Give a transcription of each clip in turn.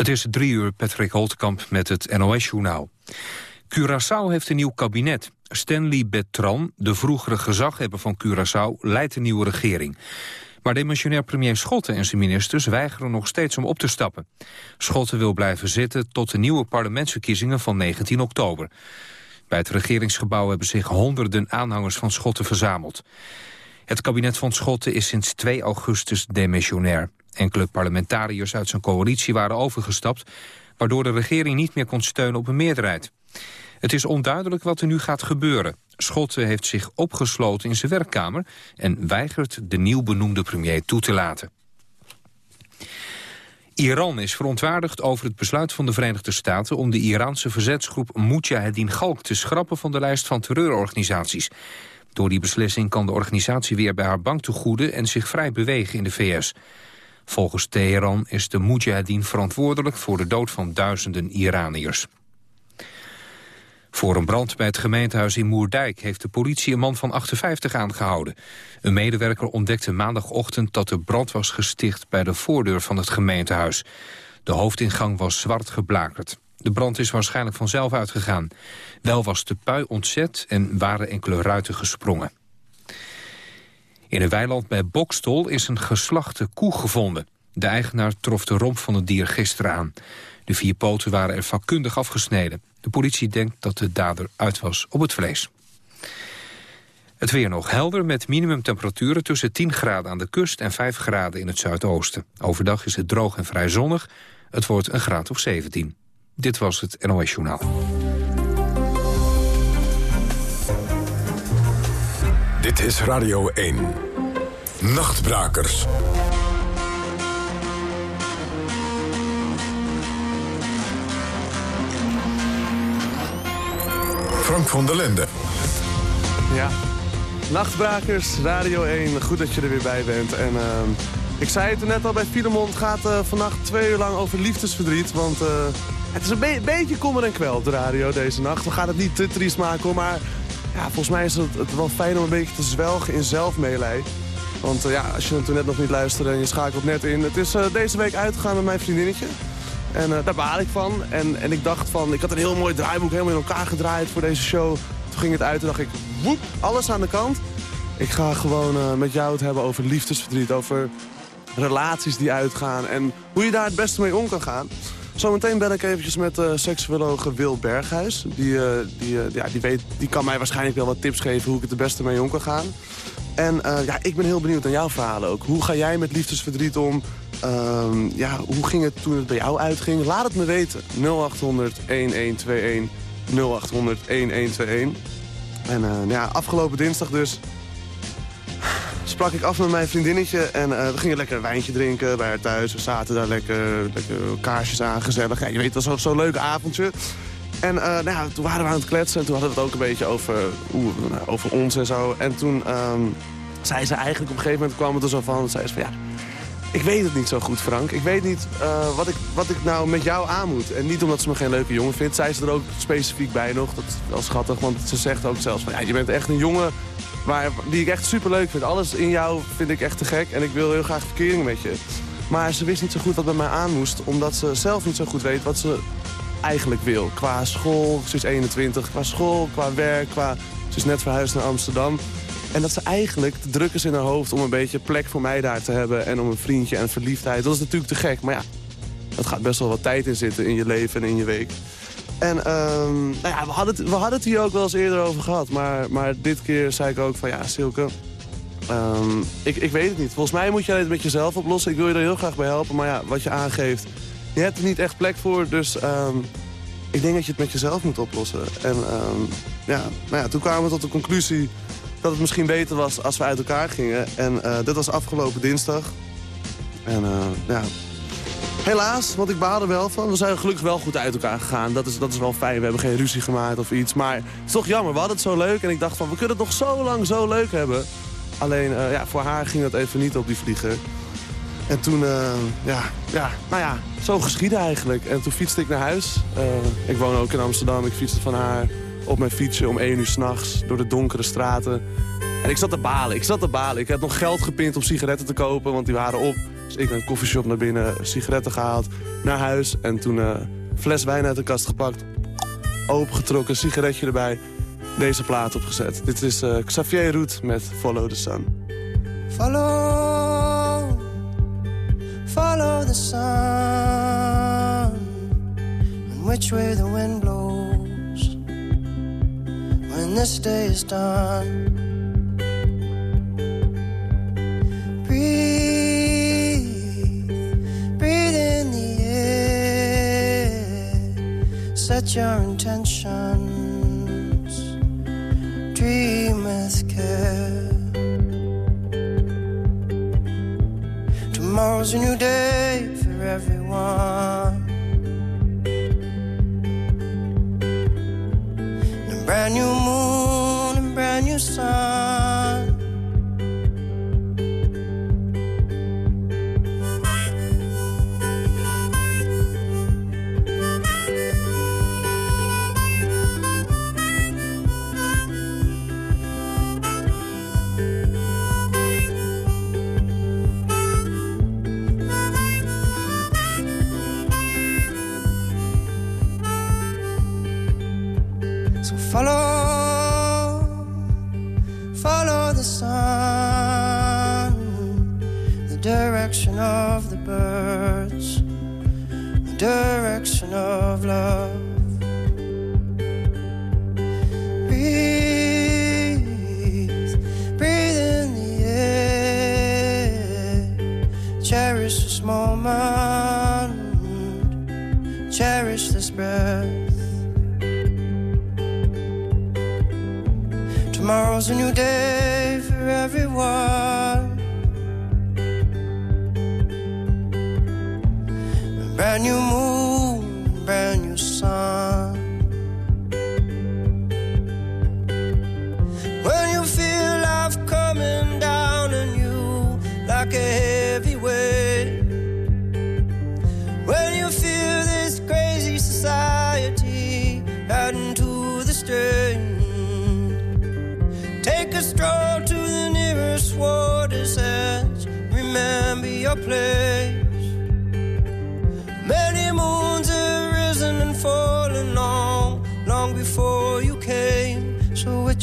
Het is drie uur, Patrick Holtkamp met het NOS-journaal. Curaçao heeft een nieuw kabinet. Stanley Betran, de vroegere gezaghebber van Curaçao, leidt de nieuwe regering. Maar demissionair premier Schotten en zijn ministers weigeren nog steeds om op te stappen. Schotten wil blijven zitten tot de nieuwe parlementsverkiezingen van 19 oktober. Bij het regeringsgebouw hebben zich honderden aanhangers van Schotten verzameld. Het kabinet van Schotten is sinds 2 augustus demissionair. Enkele parlementariërs uit zijn coalitie waren overgestapt... waardoor de regering niet meer kon steunen op een meerderheid. Het is onduidelijk wat er nu gaat gebeuren. Schotten heeft zich opgesloten in zijn werkkamer... en weigert de nieuw benoemde premier toe te laten. Iran is verontwaardigd over het besluit van de Verenigde Staten... om de Iraanse verzetsgroep Mujahedin Galk te schrappen van de lijst van terreurorganisaties. Door die beslissing kan de organisatie weer bij haar bank goeden en zich vrij bewegen in de VS. Volgens Teheran is de Mujahedin verantwoordelijk voor de dood van duizenden Iraniërs. Voor een brand bij het gemeentehuis in Moerdijk heeft de politie een man van 58 aangehouden. Een medewerker ontdekte maandagochtend dat er brand was gesticht bij de voordeur van het gemeentehuis. De hoofdingang was zwart geblakerd. De brand is waarschijnlijk vanzelf uitgegaan. Wel was de pui ontzet en waren enkele ruiten gesprongen. In een weiland bij Bokstol is een geslachte koe gevonden. De eigenaar trof de romp van het dier gisteren aan. De vier poten waren er vakkundig afgesneden. De politie denkt dat de dader uit was op het vlees. Het weer nog helder met minimumtemperaturen tussen 10 graden aan de kust en 5 graden in het zuidoosten. Overdag is het droog en vrij zonnig. Het wordt een graad of 17. Dit was het NOS Journaal. Dit is Radio 1. Nachtbrakers. Frank van der Lende. Ja, Nachtbrakers, Radio 1. Goed dat je er weer bij bent. En uh, ik zei het net al bij Filemon. Het gaat uh, vannacht twee uur lang over liefdesverdriet. Want uh, het is een be beetje kommer en kwel op de radio deze nacht. We gaan het niet te triest maken. Maar ja, volgens mij is het, het wel fijn om een beetje te zwelgen in zelfmeelij. Want ja, als je toen net nog niet luisterde en je schakelt net in. Het is deze week uitgegaan met mijn vriendinnetje. En uh, daar baal ik van. En, en ik dacht van, ik had een heel mooi draaiboek helemaal in elkaar gedraaid voor deze show. Toen ging het uit en dacht ik, woep, alles aan de kant. Ik ga gewoon met jou het hebben over liefdesverdriet, over relaties die uitgaan en hoe je daar het beste mee om kan gaan. Zometeen ben ik eventjes met uh, seksuologe Wil Berghuis. Die, uh, die, uh, ja, die, weet, die kan mij waarschijnlijk wel wat tips geven hoe ik het het beste mee om kan gaan. En ja, ik ben heel benieuwd naar jouw verhalen ook. Hoe ga jij met liefdesverdriet om? Um, ja, hoe ging het toen het bij jou uitging? Laat het me weten. 0800 1121 0800 1121. En nou ja, afgelopen dinsdag dus sprak ik af met mijn vriendinnetje. En uh, we gingen lekker een wijntje drinken bij haar thuis. We zaten daar lekker, lekker kaarsjes aan, gezellig. Ja, je weet, het was zo'n leuk avondje. En uh, nou toen waren we aan het kletsen en toen hadden we het ook een beetje over, nou, over ons en zo. En toen um, zei ze eigenlijk op een gegeven moment kwam het er zo van, zei ze van ja, ik weet het niet zo goed, Frank. Ik weet niet uh, wat, ik, wat ik nou met jou aan moet. En niet omdat ze me geen leuke jongen vindt. Zei ze er ook specifiek bij nog. Dat is wel schattig, want ze zegt ook zelfs van... ja, je bent echt een jongen waar, die ik echt super leuk vind. Alles in jou vind ik echt te gek en ik wil heel graag verkering met je. Maar ze wist niet zo goed wat bij mij aan moest... omdat ze zelf niet zo goed weet wat ze eigenlijk wil. Qua school, ze is 21, qua school, qua werk, qua... Ze is net verhuisd naar Amsterdam. En dat ze eigenlijk te druk is in haar hoofd om een beetje plek voor mij daar te hebben... en om een vriendje en verliefdheid. Dat is natuurlijk te gek, maar ja, dat gaat best wel wat tijd in zitten in je leven en in je week. En um, nou ja, we, hadden het, we hadden het hier ook wel eens eerder over gehad. Maar, maar dit keer zei ik ook van ja, Silke, um, ik, ik weet het niet. Volgens mij moet je het met jezelf oplossen. Ik wil je er heel graag bij helpen. Maar ja, wat je aangeeft, je hebt er niet echt plek voor. Dus um, ik denk dat je het met jezelf moet oplossen. En ja, nou ja, toen kwamen we tot de conclusie dat het misschien beter was als we uit elkaar gingen. En uh, dit was afgelopen dinsdag. En uh, ja, helaas, want ik baalde wel van. We zijn gelukkig wel goed uit elkaar gegaan. Dat is, dat is wel fijn. We hebben geen ruzie gemaakt of iets. Maar het is toch jammer. We hadden het zo leuk. En ik dacht van, we kunnen het nog zo lang zo leuk hebben. Alleen, uh, ja, voor haar ging dat even niet op die vlieger. En toen, ja, ja, nou ja, zo geschiedde eigenlijk. En toen fietste ik naar huis. ik woon ook in Amsterdam. Ik fietste van haar op mijn fietsje om 1 uur s'nachts door de donkere straten. En ik zat te balen, ik zat te balen. Ik had nog geld gepind om sigaretten te kopen, want die waren op. Dus ik naar een koffieshop naar binnen, sigaretten gehaald, naar huis. En toen een fles wijn uit de kast gepakt, opengetrokken, sigaretje erbij. Deze plaat opgezet. Dit is Xavier Roet met Follow the Sun. Follow, follow the sun. And which way the wind blows. When this day is done. Set your intentions. Dream with care. Tomorrow's a new day for everyone.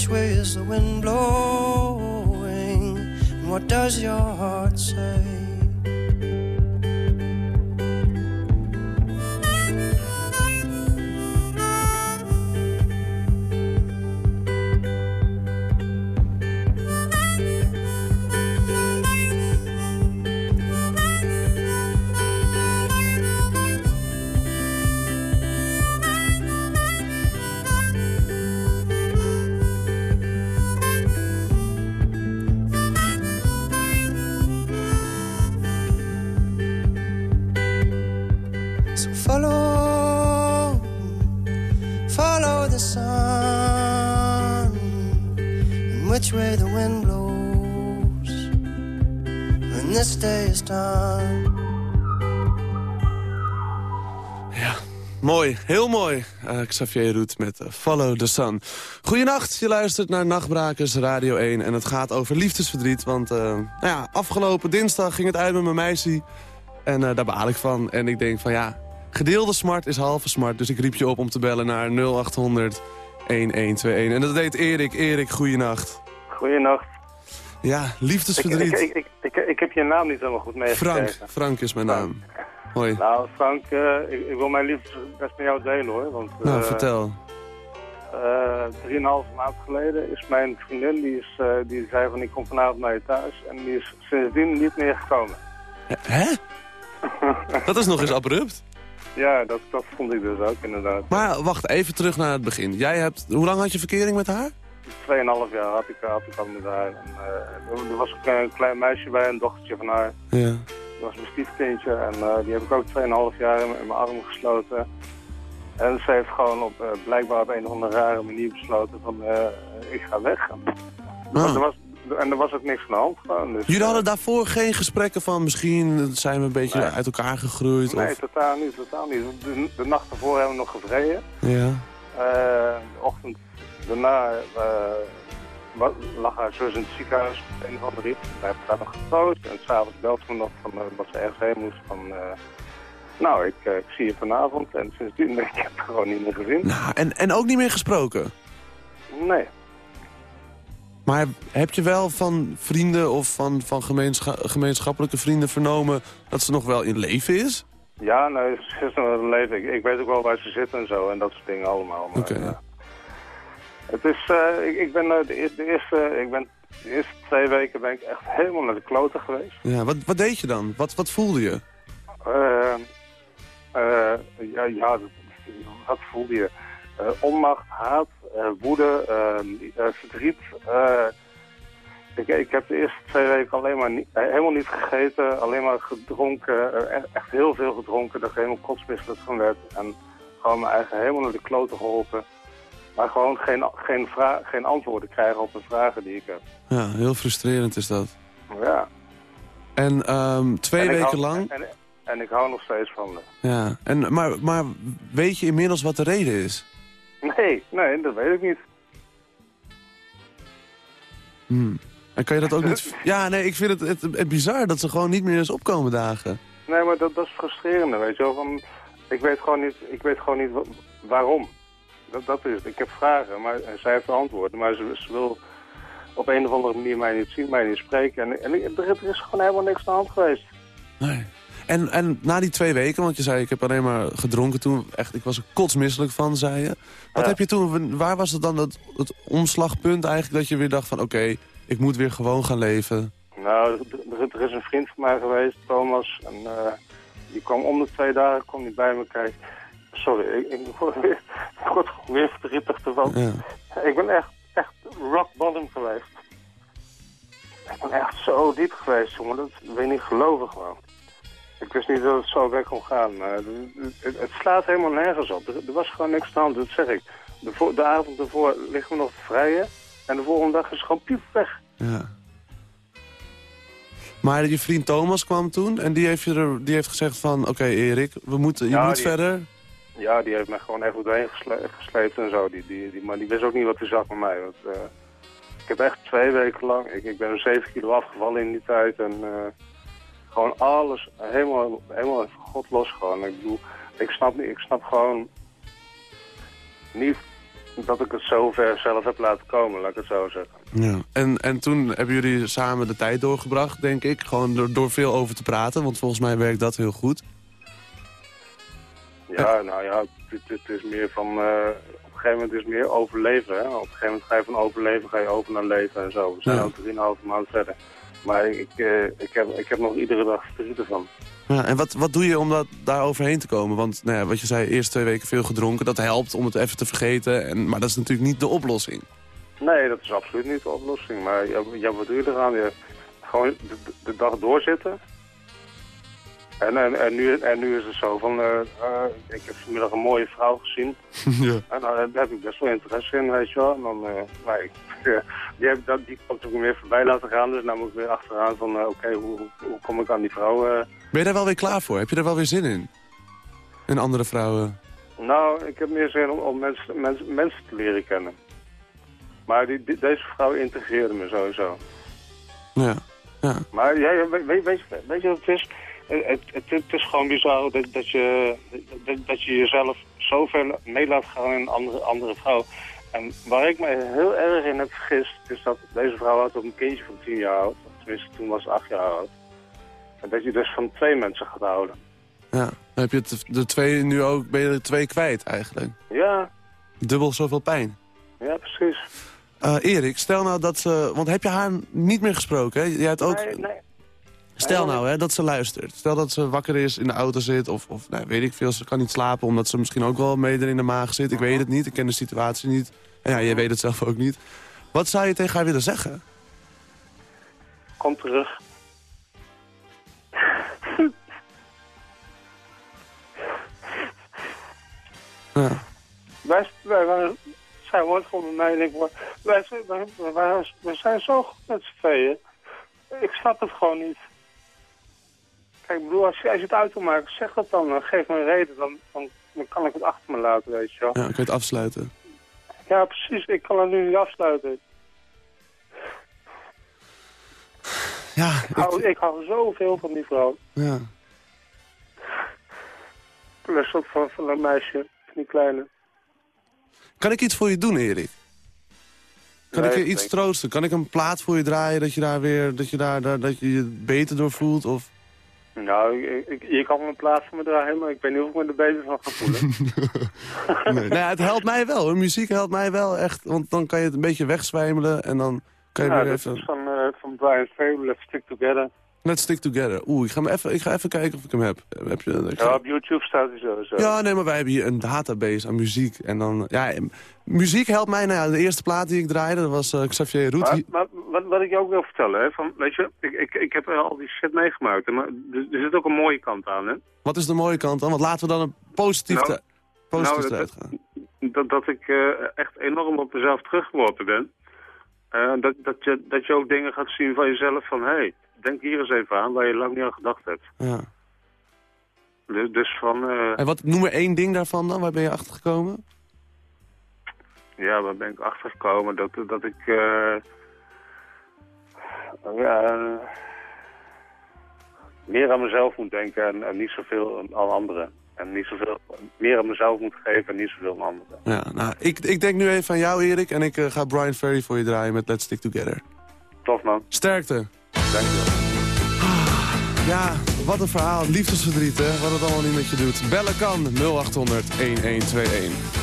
way is the wind blowing? And what does your heart say? Mooi, heel mooi. Uh, Xavier Roet met uh, Follow the Sun. Goedenacht, je luistert naar Nachtbrakers Radio 1. En het gaat over liefdesverdriet. Want uh, nou ja, afgelopen dinsdag ging het uit met mijn meisje. En daar baal ik van. En ik denk van ja, gedeelde smart is halve smart. Dus ik riep je op om te bellen naar 0800 1121. En dat deed Erik. Erik, goeienacht. Goeienacht. Ja, liefdesverdriet. Ik, ik, ik, ik, heb je naam niet helemaal goed meegekregen. Frank, Frank is mijn naam. Hoi. Nou, Frank, uh, ik, ik, wil mijn liefde best met jou delen, hoor. Want, nou, vertel. Uh, drieënhalve maand geleden is mijn vriendin, die, is, die zei van ik kom vanavond naar je thuis. En die is sindsdien niet meer gekomen. Hè? dat is nog eens abrupt. Ja, dat, dat vond ik dus ook inderdaad. Maar wacht, even terug naar het begin. Jij hebt, hoe lang had je verkering met haar? Tweeënhalf jaar had ik, had ik al met haar. En, er was ook een klein meisje bij, een dochtertje van haar. Ja. Dat was mijn stiefkindje en uh, die heb ik ook 2,5 jaar in, mijn arm gesloten. En ze heeft gewoon op, uh, blijkbaar op een of andere rare manier besloten van ik ga weg. Ah. Er was, en er was ook niks aan de hand gewoon. Dus, Jullie hadden daarvoor geen gesprekken van misschien zijn we een beetje uit elkaar gegroeid? Nee, of... totaal niet. Totaal niet. De, de, nacht ervoor hebben we nog gevreden. Ja. de ochtend daarna wa- lag haar zus in het ziekenhuis, een of andere iets. Wij hebben daar nog getroost. En s'avonds belt ze me nog van, uh, dat ze ergens heen moest. Van, uh, nou, ik, ik, zie je vanavond. En sindsdien ik heb ik gewoon niet meer gezien. Nou, en, en ook niet meer gesproken? Nee. Maar heb je wel van vrienden of van, van gemeenschappelijke vrienden vernomen... dat ze nog wel in leven is? Ja, nee, ze is nog wel in leven. Ik, ik, weet ook wel waar ze zit en zo. En dat soort dingen allemaal. Oké. Okay. Het is, uh, ik, ik, ben uh, de, de, eerste, ik ben de eerste twee weken ben ik echt helemaal naar de kloten geweest. Ja, wat, wat deed je dan? Wat, wat voelde je? Uh, ja, ja, wat voelde je? onmacht, haat, woede, verdriet. Ik, ik, heb de eerste twee weken alleen maar niet, helemaal niet gegeten, alleen maar gedronken, echt heel veel gedronken, dat ik helemaal kotsmisselijk van werd. En gewoon mijn eigen helemaal naar de kloten geholpen. Maar gewoon geen, geen, geen antwoorden krijgen op de vragen die ik heb. Ja, heel frustrerend is dat. Ja. En um, twee en weken hou, lang... En, en, ik hou nog steeds van me. Ja, en, maar, maar weet je inmiddels wat de reden is? Nee, nee, dat weet ik niet. Hmm. En kan je dat ook niet... Ja, nee, ik vind het, het, het, bizar dat ze gewoon niet meer eens opkomen dagen. Nee, maar dat, dat is frustrerende, weet je wel. Van, ik weet gewoon niet, ik weet gewoon niet waarom. Dat, dat is het. Ik heb vragen, maar en zij heeft antwoorden. Maar ze, ze, wil op een of andere manier mij niet zien, mij niet spreken. En, en er, er is gewoon helemaal niks aan de hand geweest. Nee. En, en na die twee weken, want je zei ik heb alleen maar gedronken toen. Echt, ik was er kotsmisselijk van, zei je. Wat Ja. heb je toen, waar was het dan het, het omslagpunt eigenlijk dat je weer dacht van oké, ik moet weer gewoon gaan leven? Nou, er, is een vriend van mij geweest, Thomas. En eh, die kwam om de twee dagen kwam die bij me kijken. Sorry, ik, ik, word ik word weer verdrietig ervan. Ja. Ik ben echt, echt rock bottom geweest. Ik ben echt zo diep geweest, jongen. Dat je niet geloven gewoon. Ik wist niet dat het zo weg kon gaan. Maar het, het- slaat helemaal nergens op. Er, er was gewoon niks aan dat zeg ik. De, vo- de avond ervoor liggen we nog te vrijen. En de volgende dag is gewoon piep weg. Ja. Maar je vriend Thomas kwam toen en die heeft, je er, die heeft gezegd van... Oké Erik, we moeten, je Ja, moet die- verder. Ja, die heeft mij gewoon even doorheen gesle gesleept en zo. Die, die, die, maar die wist ook niet wat hij zag met mij. Want, eh, ik heb echt twee weken lang... Ik, ik ben 7 kilo afgevallen in die tijd. En eh, gewoon alles helemaal, helemaal los gewoon. Ik bedoel, ik snap, niet, ik snap gewoon niet dat ik het zo ver zelf heb laten komen, laat ik het zo zeggen. Ja. En, en toen hebben jullie samen de tijd doorgebracht, denk ik. Gewoon door, door veel over te praten, want volgens mij werkt dat heel goed. Ja, nou ja, het, het is meer van... eh, op een gegeven moment is het meer overleven. Hè? Op een gegeven moment ga je van overleven, ga je over naar leven en zo. We zijn al drieënhalve maand verder. Maar ik, eh, ik, heb, ik heb nog iedere dag verdriet ervan. Ja, en wat, wat doe je om dat, daar overheen te komen? Want nou ja, wat je zei, eerst twee weken veel gedronken, dat helpt om het even te vergeten. En, maar dat is natuurlijk niet de oplossing. Nee, dat is absoluut niet de oplossing. Maar ja, ja, wat doe je eraan? Je, gewoon de, de- de dag doorzitten. En, en, en, nu, en nu is het zo van... eh, eh, ik heb vanmiddag een mooie vrouw gezien. ja. En nou, daar heb ik best wel interesse in, weet je wel. En dan, eh, maar ik, die heb dat, die ik weer voorbij laten gaan. Dus dan moet ik weer achteraan van, eh, oké, hoe, hoe, hoe kom ik aan die vrouw? eh? Ben je daar wel weer klaar voor? Heb je daar wel weer zin in? En andere vrouwen? Nou, ik heb meer zin om, om mensen, mensen, mensen te leren kennen. Maar die, die- deze vrouw integreerde me sowieso. Ja. ja. Maar ja, weet, weet, weet, je- weet je wat het is? Het, het, het, het is gewoon bizar dat, dat, je, dat, dat je jezelf zo ver mee laat gaan in een andere, andere vrouw. En waar ik me heel erg in heb vergist, is dat deze vrouw had ook een kindje van 10 jaar oud. Tenminste, toen was ze 8 jaar oud. En dat je dus van twee mensen gaat houden. ja. Dan heb je het, de twee nu ook, ben je er twee kwijt eigenlijk. Ja, Dubbel zoveel pijn. ja, precies. Eh, Erik, stel nou dat ze... Want heb je haar niet meer gesproken, hè? Jij hebt ook... Nee, nee. Stel nou hè, dat ze luistert. Stel dat ze wakker is, in de auto zit of, of nou, weet ik veel, ze kan niet slapen... omdat ze misschien ook wel mede in de maag zit. Ik weet het niet, ik ken de situatie niet. En ja, jij weet het zelf ook niet. Wat zou je tegen haar willen zeggen? Kom terug. Ja. Wij, wij, zij woont gewoon bij mij en ik word, wij, zijn- wij, wij, wij zijn zo goed met z'n tweeën. Ik snap het gewoon niet. Kijk, ik bedoel, als je, als je het uit wil maken, zeg dat dan. dan geef me een reden, dan, dan, dan kan ik het achter me laten, weet je wel. ja, kun je het afsluiten. Ja, precies. Ik kan het nu niet afsluiten. Ja, Ik hou, ik, hou zoveel van die vrouw. ja. Plus ook van, van dat meisje, van die kleine. Kan ik iets voor je doen, Erik? Kan Nee, ik je iets troosten? Kan ik een plaat voor je draaien dat je daar weer dat je daar, daar dat je je beter door voelt? Of... Nou, ik, ik, je kan een plaats voor me draaien, maar ik weet niet of ik me er beter van ga voelen. Nee, nou ja, het helpt mij wel. Muziek helpt mij wel echt, want dan kan je het een beetje wegzwijmelen en dan kan je ja, weer dat even... is van, eh, van Brian Fable, Stick Together. Let's stick together. Oeh, ik ga, even, ik ga even kijken of ik hem heb. heb je, ik ga- Ja, op YouTube staat hij sowieso. Ja, nee, maar wij hebben hier een database aan muziek. En dan, ja, em, muziek helpt mij. Nou ja, de eerste plaat die ik draaide, dat was eh, Xavier Roet. Maar, maar wat, wat ik je ook wil vertellen, hè, van, weet je, ik, ik, ik heb al die shit meegemaakt. Hè, maar er, er zit ook een mooie kant aan, hè. Wat is de mooie kant dan? Want laten we dan een positief, Nou, positief nou, dat- gaan. Dat, dat ik eh, echt enorm op mezelf teruggeworpen ben. Eh, dat, dat, je, dat je ook dingen gaat zien van jezelf van, hé, hey, denk hier eens even aan waar je lang niet aan gedacht hebt. Ja. Dus, dus van, eh, En wat, noem maar één ding daarvan dan. Waar ben je achter gekomen? ja, waar ben ik achter gekomen? Dat, dat ik, eh, ja, eh, meer aan mezelf moet denken en, en niet zoveel aan anderen. En niet zoveel, meer aan mezelf moet geven en niet zoveel aan anderen. Ja, nou, ik, ik denk nu even aan jou, Erik. En ik ga Brian Ferry voor je draaien met Let's Stick Together. Tof man, Sterkte. Dank je wel. Ja, wat een verhaal. Liefdesverdriet, hè. Wat het allemaal niet met je doet. Bellen kan 0800 1121.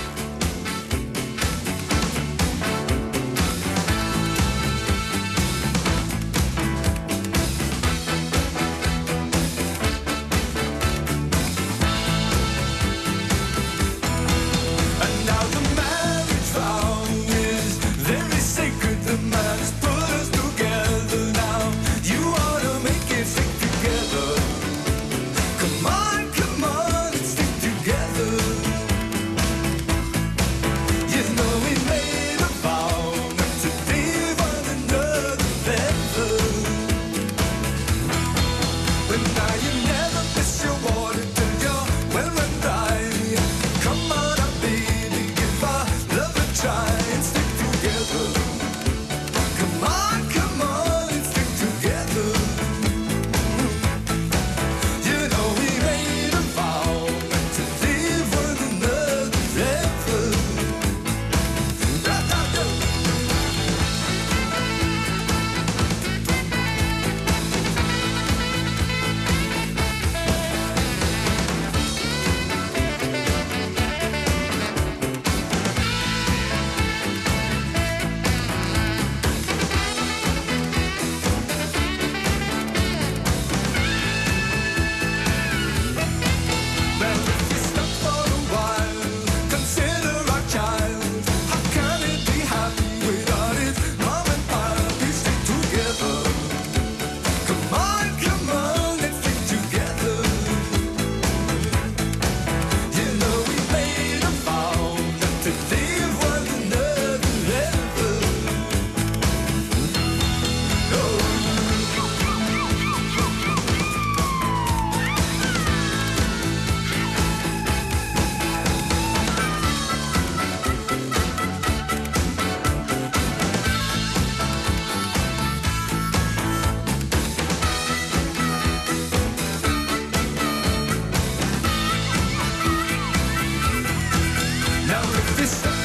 This.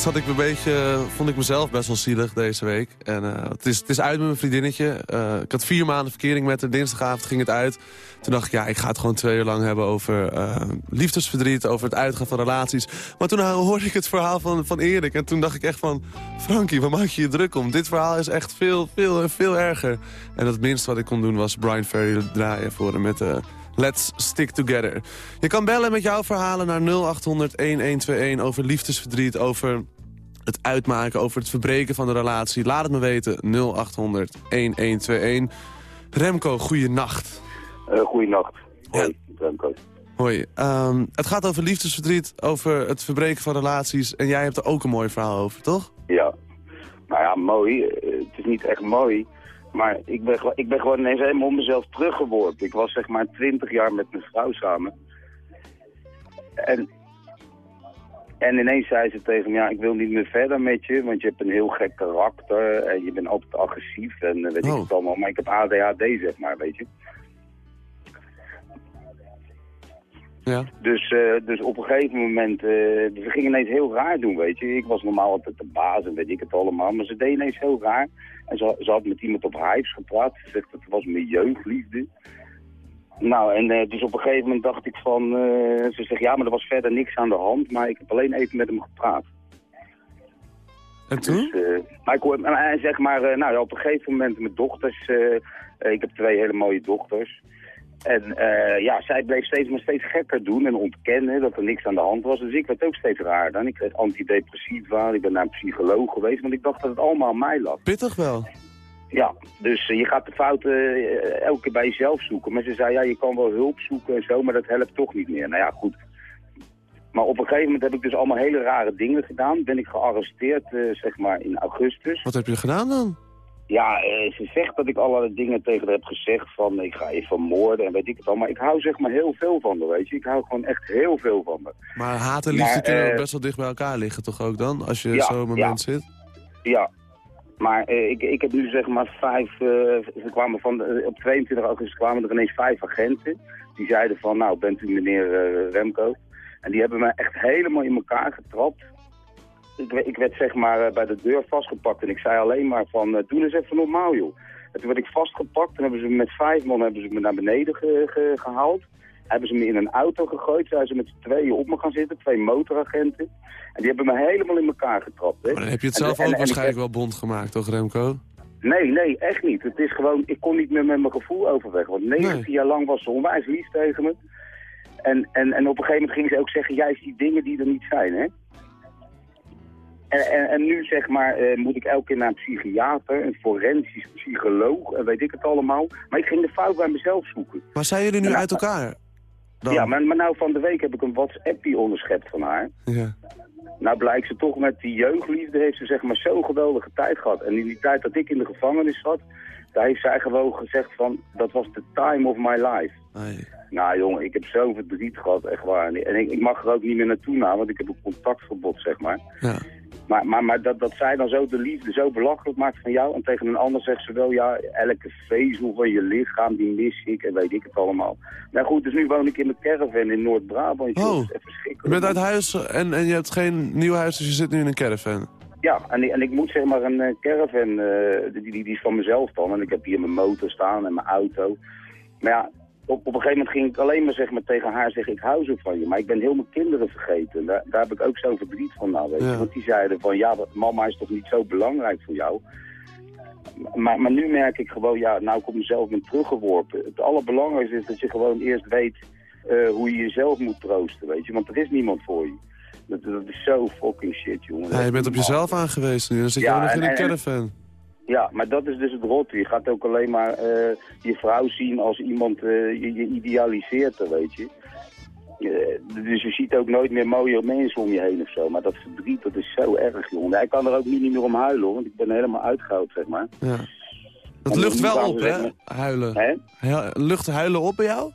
Dan zat ik een beetje, vond ik mezelf best wel zielig deze week. En eh, het, is, het is uit met mijn vriendinnetje. Eh, ik had vier maanden verkering met haar. Dinsdagavond ging het uit. Toen dacht ik, ja, ik ga het gewoon twee uur lang hebben over eh, liefdesverdriet. Over het uitgaan van relaties. Maar toen hoorde ik het verhaal van, van Erik. En toen dacht ik echt van, Frankie, waar maak je je druk om? Dit verhaal is echt veel, veel, veel erger. En het minste wat ik kon doen was Brian Ferry draaien voor hem met... eh, Let's Stick Together. Je kan bellen met jouw verhalen naar 0800-1121 over liefdesverdriet, over het uitmaken, over het verbreken van de relatie. Laat het me weten, 0800-1121. Remco, goeienacht. Uh, goeienacht. Ja. Hoi, Remco. Hoi. Ehm, het gaat over liefdesverdriet, over het verbreken van relaties. En jij hebt er ook een mooi verhaal over, toch? Ja. Nou ja, mooi. Eh, Het is niet echt mooi. Maar ik ben, ik ben gewoon ineens helemaal om mezelf teruggeworpen. Ik was zeg maar twintig jaar met mijn vrouw samen. En, en ineens zei ze tegen me, ja, ik wil niet meer verder met je, want je hebt een heel gek karakter en je bent altijd agressief en eh, weet ik Oh. het allemaal. Maar ik heb ADHD, zeg maar, weet je. Ja. Dus, eh, dus op een gegeven moment, eh, ze ging ineens heel raar doen, weet je. Ik was normaal altijd de baas en weet ik het allemaal, maar ze deed ineens heel raar. En ze, ze had met iemand op hives gepraat, ze zegt dat het was mijn jeugdliefde. Nou, en eh, dus op een gegeven moment dacht ik van, ze zegt ja, maar er was verder niks aan de hand, maar ik heb alleen even met hem gepraat. En toen? Dus, maar ik hoor, en zeg maar, nou ja, op een gegeven moment mijn dochters, ik heb twee hele mooie dochters. En eh, ja, zij bleef steeds maar steeds gekker doen en ontkennen dat er niks aan de hand was. Dus ik werd ook steeds raarder. En ik kreeg antidepressiva, ik ben naar een psycholoog geweest, want ik dacht dat het allemaal aan mij lag. Pittig wel. Ja, dus eh, je gaat de fouten eh, elke keer bij jezelf zoeken. Maar ze zei, ja, je kan wel hulp zoeken en zo, maar dat helpt toch niet meer. Nou ja, goed. Maar op een gegeven moment heb ik dus allemaal hele rare dingen gedaan. Ben ik gearresteerd, zeg maar, in augustus. Wat heb je gedaan dan? Ja, eh, ze zegt dat ik allerlei dingen tegen haar heb gezegd van ik ga je vermoorden en weet ik het al. Maar ik hou zeg maar heel veel van haar, weet je. Ik hou gewoon echt heel veel van haar. Maar haat en liefde Maar, kunnen best wel dicht bij elkaar liggen, toch ook dan? Als je Ja, zo moment ja. zit. Ja, maar eh, ik, ik heb nu zeg maar vijf, eh, ze kwamen van, op 22 augustus kwamen er ineens vijf agenten. Die zeiden van, nou bent u meneer Remco. En die hebben me echt helemaal in elkaar getrapt. Ik, ik werd zeg maar eh, bij de deur vastgepakt en ik zei alleen maar van, eh, doe eens even normaal joh. En toen werd ik vastgepakt en hebben ze me met vijf man hebben ze me naar beneden ge- ge- gehaald. Hebben ze me in een auto gegooid, zijn ze met z'n tweeën op me gaan zitten, twee motoragenten. En die hebben me helemaal in elkaar getrapt. Hè. Maar dan heb je het zelf en- ook en waarschijnlijk wel bond gemaakt, toch Remco? Nee, nee, echt niet. Het is gewoon, ik kon niet meer met mijn gevoel overweg. Want 19 Nee. jaar lang was ze onwijs lief tegen me. En, en, en op een gegeven moment ging ze ook zeggen, juist die dingen die er niet zijn, hè. En, en, en nu zeg maar, eh, moet ik elke keer naar een psychiater, een forensisch psycholoog, en weet ik het allemaal. Maar ik ging de fout bij mezelf zoeken. Maar zijn jullie nu uit elkaar? Dan? Ja, maar, maar nou van de week heb ik een WhatsAppie onderschept van haar. Ja. Nou blijkt ze toch met die jeugdliefde heeft ze zeg maar zo'n geweldige tijd gehad. En in die tijd dat ik in de gevangenis zat, daar heeft zij gewoon gezegd van, dat was the time of my life. Nee. Nou jongen, ik heb zo verdriet gehad, echt waar. En ik, ik mag er ook niet meer naartoe na, want ik heb een contactverbod, zeg maar. Ja. Maar, maar, maar dat, dat zij dan zo de liefde zo belachelijk maakt van jou en tegen een ander zegt ze wel, ja, elke vezel van je lichaam, die mis ik en weet ik het allemaal. Nou goed, dus nu woon ik in een caravan in Noord-Brabant. Oh. Je bent uit huis en, en je hebt geen nieuw huis, dus je zit nu in een caravan. Ja, en, ik- en ik moet zeg maar een eh, caravan, eh, die, die, die is van mezelf dan. En ik heb hier mijn motor staan en mijn auto. Maar ja, op, op een gegeven moment ging ik alleen maar, zeg maar tegen haar zeggen, ik hou zo van je. Maar ik ben heel mijn kinderen vergeten. Daar, daar heb ik ook zo'n verdriet van nou, weet je. Ja. Want die zeiden van, ja, mama is toch niet zo belangrijk voor jou. Maar, maar nu merk ik gewoon, ja, nou ik op mezelf ben teruggeworpen. Het allerbelangrijkste is dat je gewoon eerst weet eh, hoe je jezelf moet troosten, weet je. Want er is niemand voor je. Dat, dat is zo fucking shit, jongen. Ja, je bent op jezelf aangewezen nu, dan zit je Ja, nog in en- een caravan. Ja, maar dat is dus het rotte. Je gaat ook alleen maar eh, je vrouw zien als iemand, eh, je, je idealiseert weet je. Eh, dus je ziet ook nooit meer mooie mensen om je heen of zo. Maar dat verdriet, dat is zo erg, jongen. Hij kan er ook niet meer om huilen, hoor. Want ik ben helemaal uitgehouden, zeg maar. Ja. Dat En lucht wel op, hè? zeggen- Huilen. Hè? Ja, lucht huilen op bij jou?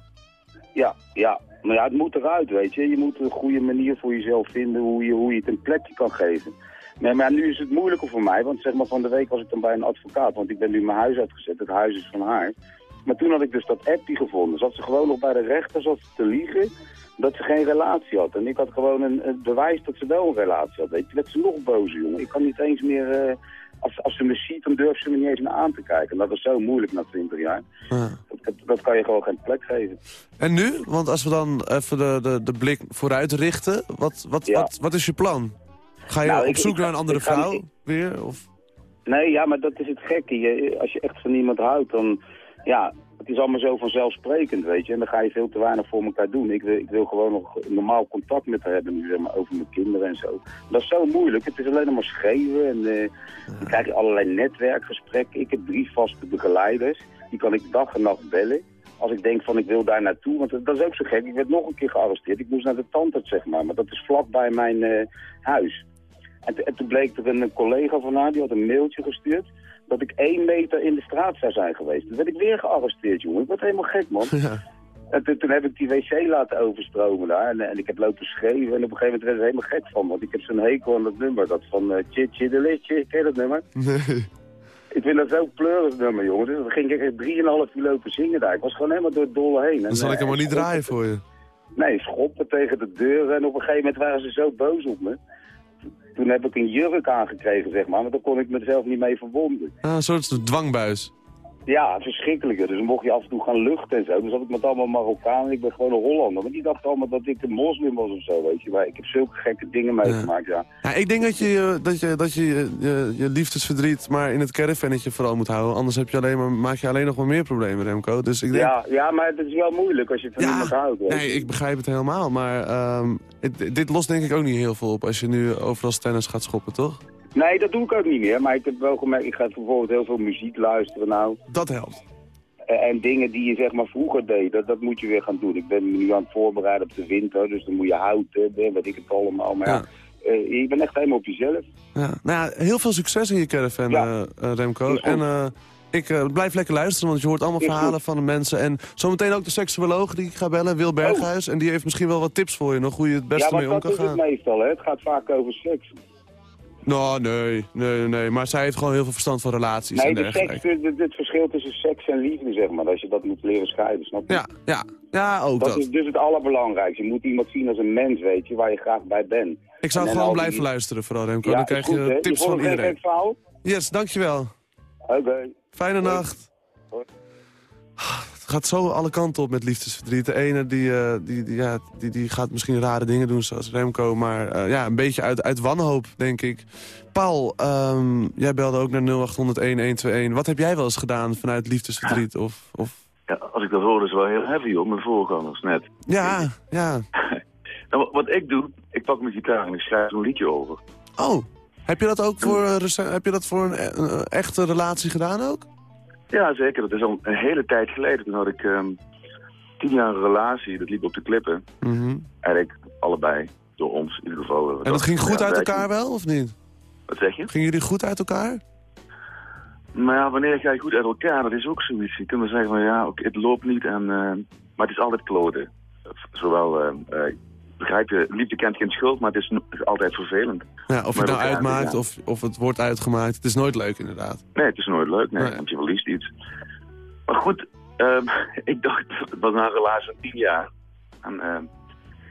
Ja, ja. Maar ja, het moet eruit, weet je. Je moet een goede manier voor jezelf vinden hoe je, hoe je het een plekje kan geven. Maar, maar nu is het moeilijker voor mij, want zeg maar van de week was ik dan bij een advocaat. Want ik ben nu mijn huis uitgezet, het huis is van haar. Maar toen had ik dus dat appje gevonden. Zat ze gewoon nog bij de rechter zat ze te liegen dat ze geen relatie had. En ik had gewoon een, bewijs dat ze wel een relatie had. Weet je, werd ze nog bozer, jongen. Ik kan niet eens meer... eh, als, als ze me ziet, dan durft ze me niet eens meer aan te kijken. En dat is zo moeilijk na 20 jaar. Ja. Dat, dat, dat kan je gewoon geen plek geven. En nu? Want als we dan even de, de, de blik vooruit richten, wat, wat, Ja. wat, wat is je plan? Ga je Nou, op ik- zoek ik naar een andere vrouw weer? Of? Nee, ja, maar dat is het gekke. Je, als je echt van iemand houdt, dan... Ja, het is allemaal zo vanzelfsprekend, weet je. En dan ga je veel te weinig voor elkaar doen. Ik wil, ik wil gewoon nog normaal contact met haar hebben, nu zeg maar, over mijn kinderen en zo. Dat is zo moeilijk. Het is alleen maar schreeuwen en eh, dan krijg je allerlei netwerkgesprekken. Ik heb drie vaste begeleiders. Die kan ik dag en nacht bellen. als ik denk van ik wil daar naartoe, want dat, is ook zo gek. Ik werd nog een keer gearresteerd. Ik moest naar de tandarts, zeg maar. Maar dat is vlak bij mijn eh, huis. En, en toen bleek er een, collega van haar, die had een mailtje gestuurd... dat ik één meter in de straat zou zijn geweest. Toen werd ik weer gearresteerd, jongen. Ik word helemaal gek, man. Ja. En toen, toen heb ik die wc laten overstromen daar. En, en ik heb lopen schreeuwen. En op een gegeven moment werd ik er helemaal gek van. Want ik heb zo'n hekel aan dat nummer. Dat van uh, Chitje de Litje. Ken je dat nummer? Nee. Ik vind dat zo'n pleurig nummer, jongen. Dus dan ging ik echt drieënhalf uur lopen zingen daar. Ik was gewoon helemaal door het dolle heen. Dan zal ik hem maar niet draaien voor je. Nee, schoppen tegen de deuren. En op een gegeven moment waren ze zo boos op me. Toen heb ik een jurk aangekregen, zeg maar. Maar daar kon ik mezelf niet mee verwonden. Ah, een soort dwangbuis. Ja, verschrikkelijk. Dus dan mocht je af en toe gaan luchten en zo. Dan zat ik met allemaal Marokkanen. Ik ben gewoon een Hollander. Maar die dachten allemaal dat ik een moslim was of zo, weet je. Maar ik heb zulke gekke dingen meegemaakt, ja. Ja, ik denk dat je, eh, dat je, dat je, je, je, je liefdesverdriet maar in het caravannetje vooral moet houden. Anders heb je alleen maar, maak je alleen nog maar meer problemen, Remco. Dus ik denk... Ja, ja, maar het is wel moeilijk als je van iemand houdt. weet je. nee, ik begrijp het helemaal. Maar ehm, het- dit lost denk ik ook niet heel veel op als je nu overal tennis gaat schoppen, toch? Nee, dat doe ik ook niet meer. Maar ik heb wel gemerkt, ik ga bijvoorbeeld heel veel muziek luisteren nou. Dat helpt. En, en dingen die je zeg maar vroeger deed, dat, dat moet je weer gaan doen. Ik ben me nu aan het voorbereiden op de winter, dus dan moet je hout hebben, weet ik het allemaal. Maar ja, eh, je bent echt helemaal op jezelf. Ja. Nou ja, heel veel succes in je caravan, Ja. eh, eh, Remco. En ik blijf lekker luisteren, want je hoort allemaal Is verhalen goed. van de mensen. En zometeen ook de seksuoloog die ik ga bellen, Wil Berghuis. En die heeft misschien wel wat tips voor je nog, hoe je het beste Oh. ja, mee want om dat kan is het gaan. meestal, hè. Het gaat vaak over seks. Nou, nee, nee, nee. Maar zij heeft gewoon heel veel verstand van relaties Nee, en de dergelijke. seks, het, het verschil tussen seks en liefde, zeg maar. Als je dat moet leren scheiden, snap je? Ja, ja, ja, ook Dat dat. is dus het allerbelangrijkste. Je moet iemand zien als een mens, weet je, waar je graag bij bent. Ik zou En gewoon blijven die- luisteren, vooral Remco. Ja, Dan krijg goed, je tips van iedereen. Yes, dankjewel. Oké. Fijne Hoi. nacht. Hoi. Het gaat zo alle kanten op met liefdesverdriet. De ene die, eh, die, die, ja, die, die gaat misschien rare dingen doen zoals Remco. Maar eh, ja, een beetje uit, uit wanhoop, denk ik. Paul, ehm, jij belde ook naar 0800-1121. Wat heb jij wel eens gedaan vanuit liefdesverdriet? Of, of... Ja, als ik dat hoor, is het wel heel heavy op mijn voorgangers net. Ja, ja. Nou, wat- ik doe, ik pak mijn gitaar en ik schrijf een liedje over. Oh, heb je dat ook voor, eh, heb je dat voor een, een, een echte relatie gedaan ook? Ja, zeker. Dat is al een hele tijd geleden. Toen had ik ehm, tien jaar een relatie, dat liep op de klippen. Mhm. Eigenlijk allebei, door ons in ieder geval. En dat ging goed uit elkaar wel, of niet? Wat zeg je? Gingen jullie goed uit elkaar? Maar ja, wanneer ga je goed uit elkaar? Dat is ook zoiets. Je kunt wel zeggen van ja, het loopt niet, en, eh, maar het is altijd kloten. Zowel, eh, eh, begrijp je, liefde kent geen schuld, maar het is altijd vervelend. Ja, of het nou uitmaakt ja. of, of het wordt uitgemaakt. Het is nooit leuk inderdaad. Nee, het is nooit leuk, nee, Nee. want je verliest iets. Maar goed, ehm, ik dacht, het was na een relatie van tien jaar. En ehm,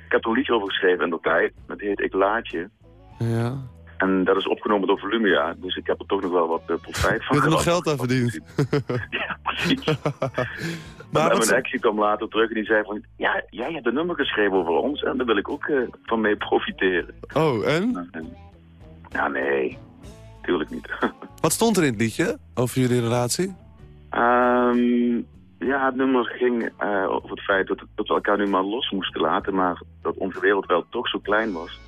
ik heb er een liedje over geschreven in de tijd. Dat heet Ik Laat Je. Ja. En dat is opgenomen door Volumia. Dus ik heb er toch nog wel wat uh, profijt van Je hebt er nog geld aan verdiend. Ja, precies. Maar wat, mijn ex kwam later terug en die zei van... Ja, jij hebt een nummer geschreven over ons en daar wil ik ook eh, van mee profiteren. oh, en? En- ja, nee. Tuurlijk niet. Wat stond er in het liedje over jullie relatie? Ehm, ja, het nummer ging eh, over het feit dat, dat we elkaar nu maar los moesten laten, maar dat onze wereld wel toch zo klein was.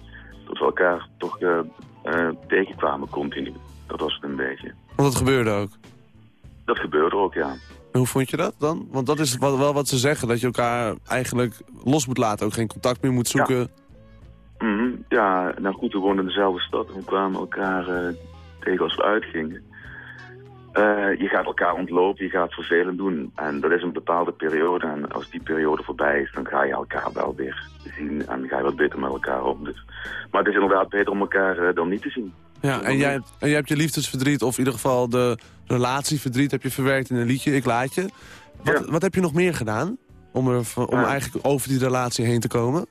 Dat we elkaar toch eh, tegenkwamen continu. Dat was het een beetje. Want dat gebeurde ook. Dat gebeurde ook, ja. En hoe vond je dat dan? Want dat is wat, wel wat ze zeggen, dat je elkaar eigenlijk los moet laten. Ook geen contact meer moet zoeken. Mhm. Ja, nou goed, we woonden in dezelfde stad en we kwamen elkaar eh, tegen als we uitgingen. Eh, je gaat elkaar ontlopen, je gaat vervelend doen. En dat is een bepaalde periode. En als die periode voorbij is, dan ga je elkaar wel weer zien. En ga je wat beter met elkaar om. Dus. Maar het is inderdaad beter om elkaar eh, dan niet te zien. Ja, en jij, hebt- en jij hebt je liefdesverdriet, of in ieder geval de relatieverdriet, heb je verwerkt in een liedje, Ik Laat Je. Wat, Ja. wat heb je nog meer gedaan om, er, om Ja. eigenlijk over die relatie heen te komen?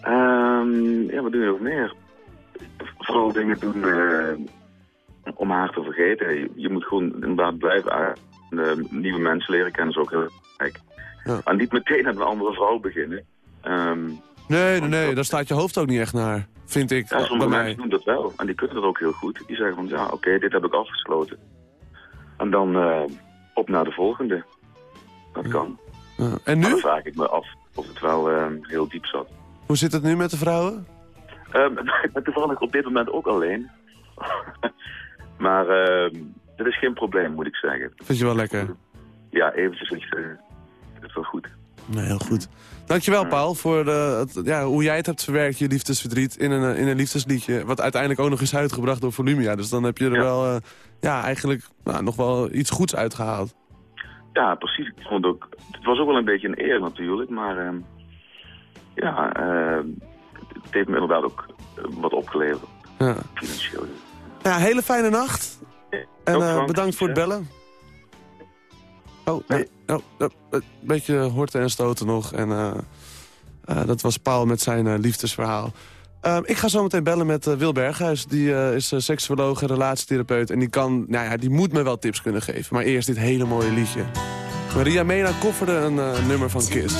Ehm, ja, wat doe je nog meer? Vooral dingen doen eh, om haar te vergeten. Je, je moet gewoon inderdaad blijven aan de nieuwe mensen leren kennen. is ook heel belangrijk. Ja. En niet meteen met een andere vrouw beginnen. Ehm, Nee, nee, nee, daar staat je hoofd ook niet echt naar, vind ik, ja, bij sommige mij. mensen doen dat wel. En die kunnen dat ook heel goed. Die zeggen van, ja, oké, dit heb ik afgesloten. En dan eh, op naar de volgende. Dat kan. Ja. En Maar nu? dan vraag ik me af of het wel eh, heel diep zat. Hoe zit het nu met de vrouwen? Ben toevallig op dit moment ook alleen. maar ehm dat is geen probleem, moet ik zeggen. Vind je wel lekker? ja, eventjes eh, dat is wel goed. Nee, heel goed. Dankjewel, Paul, voor de, het- ja, hoe jij het hebt verwerkt, je liefdesverdriet, in een, eh, in een liefdesliedje. Wat uiteindelijk ook nog is uitgebracht door Volumia. Dus dan heb je er Ja. wel, eh, ja, eigenlijk nou, nog wel iets goeds uitgehaald. Ja, precies. Ik vond het ook, het was ook wel een beetje een eer natuurlijk, maar ehm, ja, ehm, het heeft me inderdaad ook eh, wat opgeleverd, Ja. financieel. ja, hele fijne nacht. En eh, bedankt voor het bellen. Oh. Oh, oh, een beetje horten en stoten nog. En eh, eh, dat was Paul met zijn eh, liefdesverhaal. Ehm, ik ga zo meteen bellen met eh, Wil Berghuis. Die eh, is seksuoloog en relatietherapeut. En die, kan, nou ja, die moet me wel tips kunnen geven. Maar eerst dit hele mooie liedje. Maria Mena kofferde een eh, nummer van Kiss.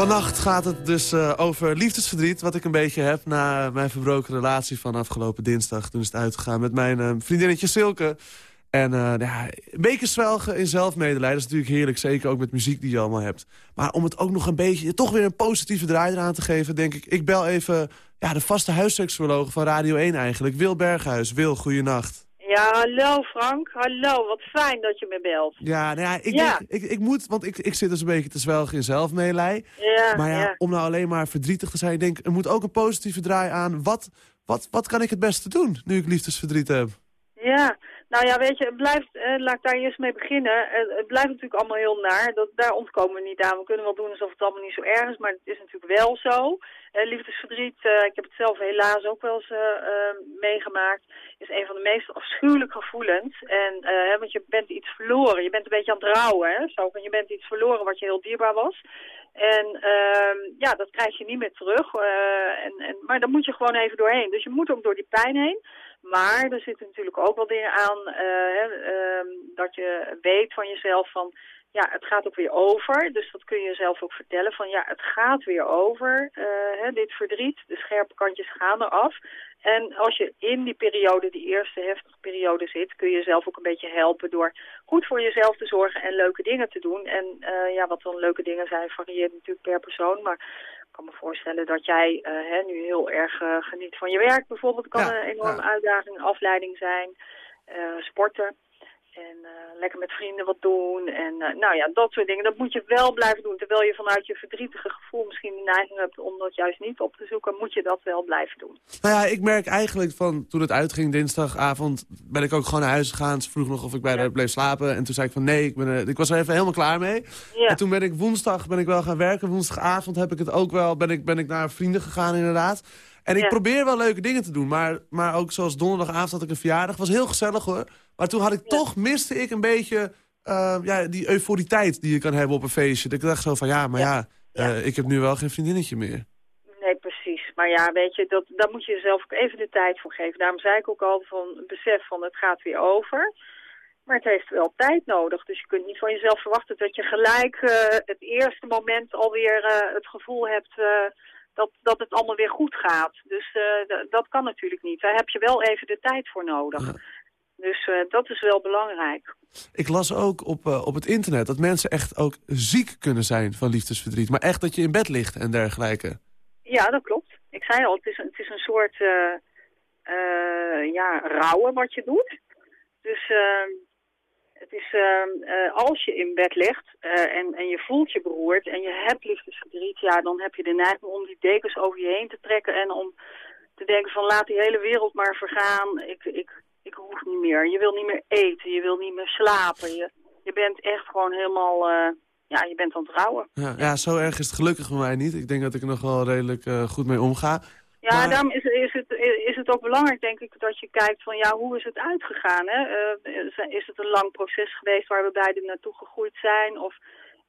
Vannacht gaat het dus eh, over liefdesverdriet, wat ik een beetje heb... na mijn verbroken relatie van afgelopen dinsdag. Toen is het uitgegaan met mijn eh, vriendinnetje Silke. En eh, ja, een beetje zwelgen in zelfmedelijden is natuurlijk heerlijk. Zeker ook met muziek die je allemaal hebt. Maar om het ook nog een beetje, toch weer een positieve draai eraan te geven... denk ik, ik bel even ja, de vaste huisseksuoloog van Radio 1 eigenlijk. Wil Berghuis. Wil, goeienacht. Ja, hallo Frank. Hallo, wat fijn dat je me belt. Ja, nou ja, ik, Ja. Ik, ik, moet, want ik, ik zit dus een beetje te zwelgen in zelfmeelij. Ja, Maar ja, ja. om nou alleen maar verdrietig te zijn... ik denk, er moet ook een positieve draai aan. Wat, wat, wat kan ik het beste doen, nu ik liefdesverdriet heb? Ja, nou ja, weet je, het blijft, eh, laat ik daar eerst mee beginnen. Het, het blijft natuurlijk allemaal heel naar. Dat, daar ontkomen we niet aan. We kunnen wel doen alsof het allemaal niet zo erg is, maar het is natuurlijk wel zo. Eh, liefdesverdriet, eh, ik heb het zelf helaas ook wel eens eh, meegemaakt, is een van de meest afschuwelijke gevoelens. En, want je bent iets verloren. Je bent een beetje aan het rouwen, hè. Zo, je bent iets verloren wat je heel dierbaar was. En ehm, ja, dat krijg je niet meer terug. en, en, maar daar moet je gewoon even doorheen. Dus je moet ook door die pijn heen. Maar er zitten natuurlijk ook wel dingen aan eh, ehm, dat je weet van jezelf van... Ja, het gaat ook weer over. Dus dat kun je jezelf ook vertellen van ja, het gaat weer over. eh, hè, dit verdriet, de scherpe kantjes gaan eraf. En als je in die periode, die eerste heftige periode zit, kun je jezelf ook een beetje helpen door goed voor jezelf te zorgen en leuke dingen te doen. En eh, ja, wat dan leuke dingen zijn, varieert natuurlijk per persoon. Maar ik kan me voorstellen dat jij eh, hè, nu heel erg geniet van je werk bijvoorbeeld. kan Ja, een enorme ja. uitdaging, afleiding zijn. Sporten. En eh, lekker met vrienden wat doen. En eh, nou ja, dat soort dingen. Dat moet je wel blijven doen. Terwijl je vanuit je verdrietige gevoel misschien de neiging hebt om dat juist niet op te zoeken, moet je dat wel blijven doen. Nou ja, ik merk eigenlijk van toen het uitging dinsdagavond... ben ik ook gewoon naar huis gegaan. Ze vroeg nog of ik bij haar bleef slapen. En toen zei ik van nee, ik, ben, er- ik was er even helemaal klaar mee. Ja. En toen ben ik woensdag ben ik wel gaan werken. Woensdagavond heb ik het ook wel, ben ik, ben ik naar vrienden gegaan inderdaad. En ik Ja. probeer wel leuke dingen te doen. Maar, maar ook zoals donderdagavond had ik een verjaardag. was heel gezellig hoor. Maar toen had ik toch, miste ik een beetje eh, ja, die euforiteit die je kan hebben op een feestje. Dat ik dacht zo van ja, maar ja, eh, ik heb nu wel geen vriendinnetje meer. Nee, precies. Maar ja, weet je, dat, daar moet je jezelf ook even de tijd voor geven. Daarom zei ik ook al van besef van het gaat weer over. Maar het heeft wel tijd nodig. Dus je kunt niet van jezelf verwachten dat je gelijk eh, het eerste moment alweer eh, het gevoel hebt dat, dat het allemaal weer goed gaat. Dus dat kan natuurlijk niet. Daar heb je wel even de tijd voor nodig. Dus eh, dat is wel belangrijk. Ik las ook op, eh, op het internet dat mensen echt ook ziek kunnen zijn van liefdesverdriet. Maar echt dat je in bed ligt en dergelijke. Ja, dat klopt. Ik zei al, het is, een- het is een soort eh, ja, rouwen wat je doet. Dus eh, het is eh, eh, als je in bed ligt en, en je voelt je beroerd en je hebt liefdesverdriet, ja, dan heb je de neiging om die dekens over je heen te trekken en om te denken van laat die hele wereld maar vergaan. Ik, ik, ik hoef niet meer. Je wil niet meer eten, je wil niet meer slapen. Je, je bent echt gewoon helemaal, eh, ja, je bent aan het rouwen. Ja, ja, zo erg is het gelukkig voor mij niet. Ik denk dat ik er nog wel redelijk eh, goed mee omga. Ja, Maar- daarom is, is, het, is het ook belangrijk, denk ik, dat je kijkt van ja, hoe is het uitgegaan? Hè? Eh, is- het een lang proces geweest waar we beiden naartoe gegroeid zijn? Of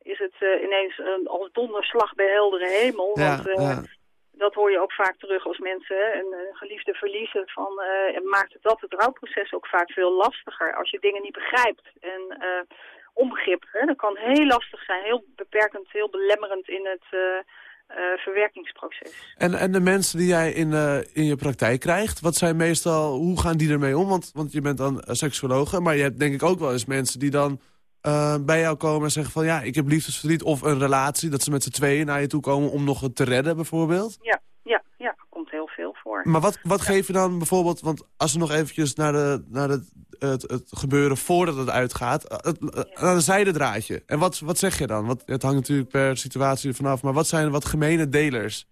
is het ineens een, als donderslag bij heldere hemel? Ja, Want ja. Dat hoor je ook vaak terug als mensen een, geliefde verliezen. Van, en maakt het dat het rouwproces ook vaak veel lastiger als je dingen niet begrijpt. En eh, onbegrip, hè, dat kan heel lastig zijn, heel beperkend, heel belemmerend in het eh, verwerkingsproces. En, en de mensen die jij in, in je praktijk krijgt, wat zijn meestal, hoe gaan die ermee om? Want, want je bent dan seksuologe, maar je hebt denk ik ook wel eens mensen die dan eh, bij jou komen en zeggen van ja, ik heb liefdesverdriet of een relatie, dat ze met z'n tweeën naar je toe komen om nog het te redden bijvoorbeeld. Ja, ja, ja, komt heel veel voor. Maar wat, wat geef je dan bijvoorbeeld, want als we nog eventjes naar, de, naar het, het, het gebeuren voordat het uitgaat, eh, het, eh, aan een zijdendraadje. En wat, wat zeg je dan? Want het hangt natuurlijk per situatie ervan af, maar wat zijn wat gemene delers?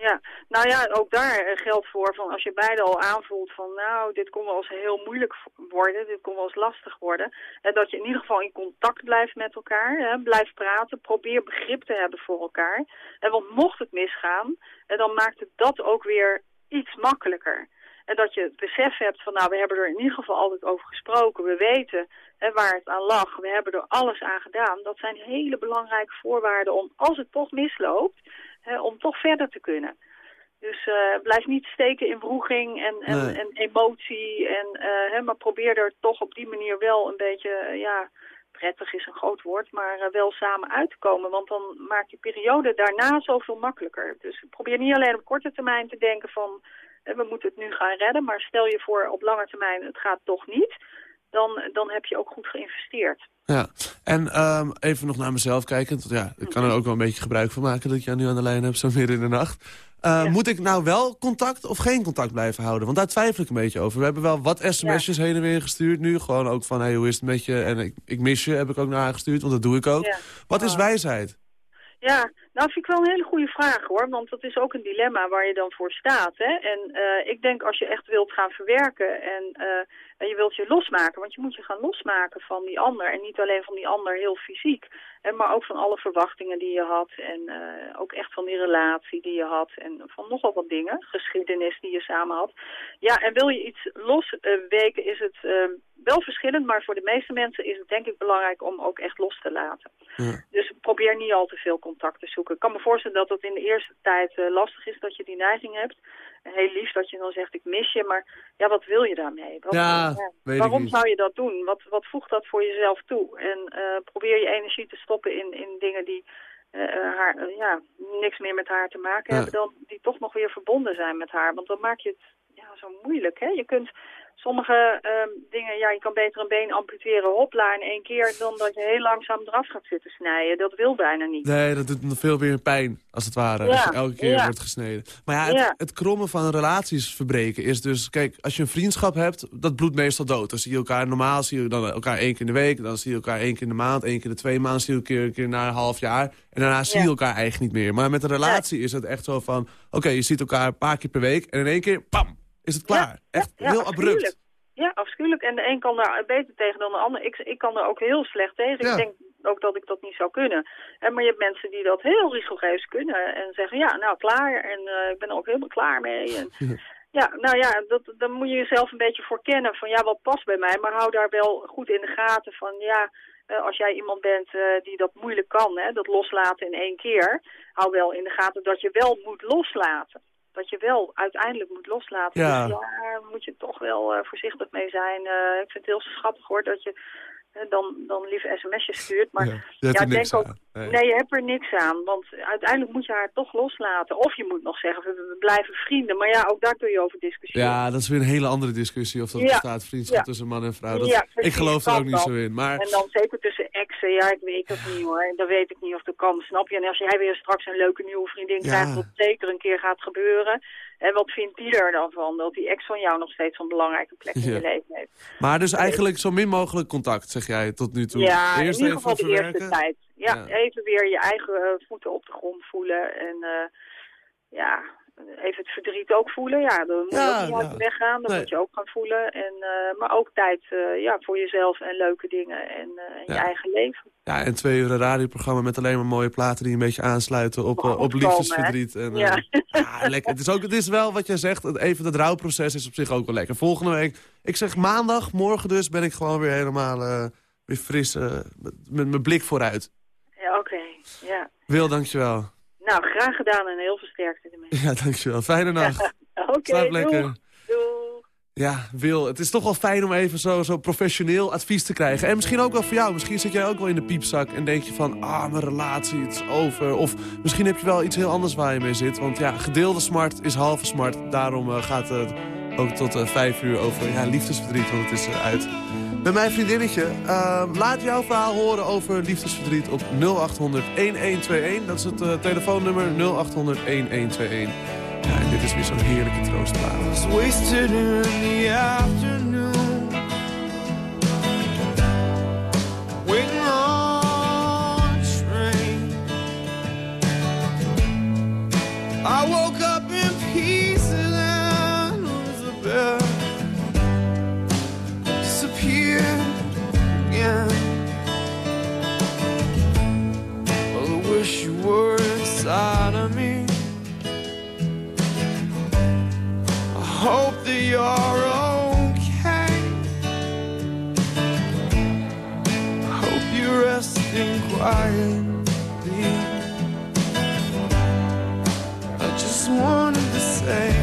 Ja, nou ja, ook daar eh, geldt voor van als je beide al aanvoelt van nou, dit kon wel eens heel moeilijk worden, dit kon wel eens lastig worden. En dat je in ieder geval in contact blijft met elkaar, hè, blijf praten, probeer begrip te hebben voor elkaar. En want mocht het misgaan, dan maakt het dat ook weer iets makkelijker. En dat je het besef hebt van nou, we hebben er in ieder geval altijd over gesproken, we weten hè, waar het aan lag, we hebben er alles aan gedaan. Dat zijn hele belangrijke voorwaarden om, als het toch misloopt, hè, om toch verder te kunnen. Dus eh, blijf niet steken in wroeging en, en, Nee. en emotie. En, eh, hè, maar probeer er toch op die manier wel een beetje, eh, ja, prettig is een groot woord, maar wel samen uit te komen. Want dan maakt je periode daarna zoveel makkelijker. Dus probeer niet alleen op korte termijn te denken van, we moeten het nu gaan redden. Maar stel je voor op lange termijn, het gaat toch niet. Dan, dan heb je ook goed geïnvesteerd. Ja, en ehm, even nog naar mezelf kijken. Want ja, ik kan er ook wel een beetje gebruik van maken dat ik jou nu aan de lijn heb, zo midden in de nacht. Eh, Moet ik nou wel contact of geen contact blijven houden? Want daar twijfel ik een beetje over. We hebben wel wat sms'jes heen en weer gestuurd nu. Gewoon ook van, hey, hoe is het met je? En ik, ik mis je, heb ik ook naar haar gestuurd, want dat doe ik ook. Ja. Wat is wijsheid? Ja, nou vind ik wel een hele goede vraag hoor. Want dat is ook een dilemma waar je dan voor staat. Hè? En eh, ik denk als je echt wilt gaan verwerken en, eh, en je wilt je losmaken. Want je moet je gaan losmaken van die ander. En niet alleen van die ander heel fysiek. Maar ook van alle verwachtingen die je had. En eh, ook echt van die relatie die je had. En van nogal wat dingen. Geschiedenis die je samen had. Ja, en wil je iets losweken is het eh, wel verschillend. Maar voor de meeste mensen is het denk ik belangrijk om ook echt los te laten. Dus probeer niet al te veel contact te zoeken. Ik kan me voorstellen dat het in de eerste tijd eh, lastig is dat je die neiging hebt. Heel lief dat je dan zegt ik mis je, maar ja, wat wil je daarmee? Wat, Ja, waarom zou je dat doen? Wat, wat voegt dat voor jezelf toe? En eh, probeer je energie te stoppen in, in dingen die eh, eh, haar, ja, niks meer met haar te maken Ja. hebben, dan die toch nog weer verbonden zijn met haar. Want dan maak je het ja, zo moeilijk. Hè? Je kunt sommige ehm, dingen, ja, je kan beter een been amputeren, hopla, in één keer, dan dat je heel langzaam eraf gaat zitten snijden. Dat wil bijna niet. Nee, dat doet nog veel meer pijn, als het ware, Ja, als je elke keer ja. wordt gesneden. Maar ja, het, Ja. het krommen van relaties verbreken is dus... Kijk, als je een vriendschap hebt, dat bloedt meestal dood. Dan zie je elkaar normaal, zie je dan elkaar één keer in de week... dan zie je elkaar één keer in de maand, één keer in de twee maanden... zie je elkaar een keer na een half jaar. En daarna zie je elkaar eigenlijk niet meer. Maar met een relatie is het echt zo van... Oké, je ziet elkaar een paar keer per week en in één keer, pam, is het klaar. echt Ja, heel afschuwelijk. abrupt. Ja, afschuwelijk. En de een kan daar beter tegen dan de ander. Ik, ik kan er ook heel slecht tegen. Ja. Ik denk ook dat ik dat niet zou kunnen. En, maar je hebt mensen die dat heel rigoureus kunnen. En zeggen, ja, nou, klaar. En eh, ik ben er ook helemaal klaar mee. En, ja, nou ja, dat, dan moet je jezelf een beetje voor kennen. Van ja, wat past bij mij? Maar hou daar wel goed in de gaten van, ja... eh, als jij iemand bent eh, die dat moeilijk kan, hè, dat loslaten in één keer, hou wel in de gaten dat je wel moet loslaten. Dat je wel uiteindelijk moet loslaten. Ja. Dus daar moet je toch wel eh, voorzichtig mee zijn. Eh, ik vind het heel schattig hoor dat je dan, dan lieve sms'jes stuurt. Maar Ja, je ja, denk ook. Nee. nee, je hebt er niks aan. Want uiteindelijk moet je haar toch loslaten. Of je moet nog zeggen, we, blijven vrienden. Maar ja, ook daar kun je over discussiëren. Ja, dat is weer een hele andere discussie of dat Ja. bestaat vriendschap tussen man en vrouw. Dat, ik geloof er ook niet zo in. Maar En dan zeker tussen exen, ja, ik weet dat niet hoor. Dan weet ik niet of dat kan, snap je? En als jij weer straks een leuke nieuwe vriendin krijgt, wat zeker een keer gaat gebeuren. En wat vindt die er dan van? Dat die ex van jou nog steeds zo'n belangrijke plek in Ja. je leven heeft. Maar dus eigenlijk zo min mogelijk contact, zeg jij, tot nu toe. Ja, Eerst in ieder geval de eerste tijd. Ja, Ja. even weer je eigen eh, voeten op de grond voelen. En eh, ja, even het verdriet ook voelen. Ja, dan moet je Ja, ook niet uit ja. de weg gaan. Dat Nee. moet je ook gaan voelen. En, eh, maar ook tijd eh, ja, voor jezelf en leuke dingen en eh, en je eigen leven. Ja, en twee uur een radioprogramma met alleen maar mooie platen die een beetje aansluiten op, op liefdesverdriet. En, Ja. lekker. Het is, ook, het is wel wat jij zegt, even dat rouwproces is op zich ook wel lekker. Volgende week, ik zeg maandag, morgen dus, ben ik gewoon weer helemaal weer fris met, met mijn blik vooruit. Ja, oké. Ja. Wil, dankjewel. Nou, graag gedaan en heel veel sterkte ermee. Ja, dankjewel. Fijne nacht. Oké, Slaap lekker. doeg. Doeg. Ja, Wil, het is toch wel fijn om even zo, zo professioneel advies te krijgen. En misschien ook wel voor jou. Misschien zit jij ook wel in de piepzak en denk je van... ah, mijn relatie, het is over. Of misschien heb je wel iets heel anders waar je mee zit. Want ja, gedeelde smart is halve smart. Daarom eh, gaat het ook tot eh, vijf uur over ja, liefdesverdriet, want het is eh, uit. Met mijn vriendinnetje. eh, laat jouw verhaal horen over liefdesverdriet op 0800-1121. Dat is het eh, telefoonnummer 0800-1121. Ja, en dit is weer zo'n heerlijke troostplaat. Inside of me. I hope that you're okay. I hope you're resting quietly. I just wanted to say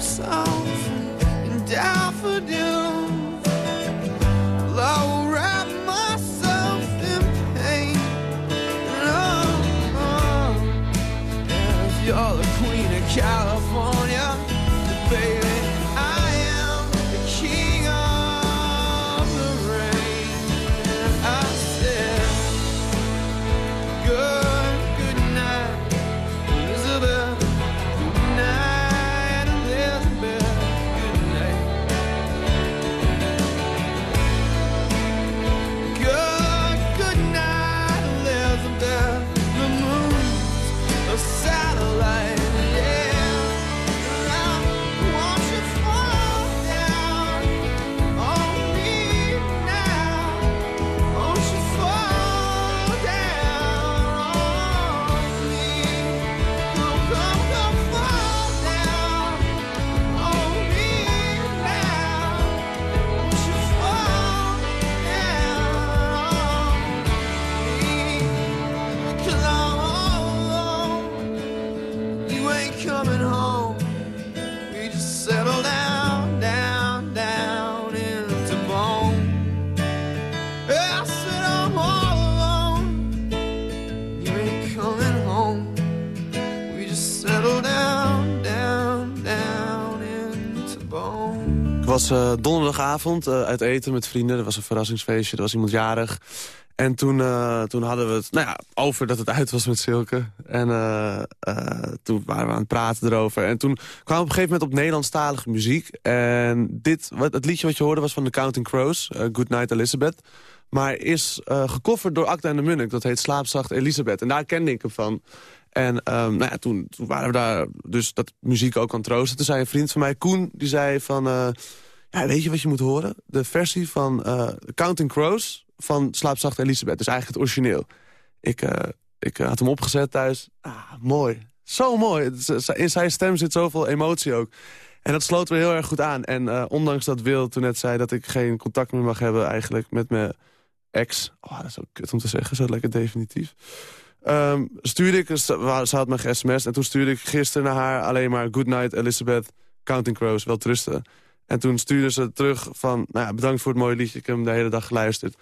so was eh, donderdagavond eh, uit eten met vrienden. Er was een verrassingsfeestje, er was iemand jarig. En toen, eh, toen hadden we het nou ja, over dat het uit was met Silke. En toen waren we aan het praten erover. En toen kwamen we op een gegeven moment op Nederlandstalige muziek. En dit, wat, het liedje wat je hoorde was van The Counting Crows, Good Night Elizabeth. Maar is gecoverd door Acta en de Munnik. Dat heet Slaapzacht Elisabeth. En daar kende ik hem van. En ehm, nou ja, toen, toen waren we daar dus dat muziek ook aan troosten. Toen zei een vriend van mij, Koen, die zei van... ja, weet je wat je moet horen? De versie van eh, Counting Crows van Slaapzacht Elisabeth. Dus eigenlijk het origineel. Ik, eh, ik eh, had hem opgezet thuis. Ah, mooi. Zo mooi. In zijn stem zit zoveel emotie ook. En dat sloot weer heel erg goed aan. En ondanks dat Wil toen net zei dat ik geen contact meer mag hebben... eigenlijk met mijn ex. Oh, dat is ook kut om te zeggen, zo lekker definitief. Ehm, stuurde ik, ze had me ge-sms en toen stuurde ik gisteren naar haar alleen maar... Good night Elizabeth, Counting Crows, wel trusten. En toen stuurde ze terug van, nou bedankt voor het mooie liedje. Ik heb hem de hele dag geluisterd.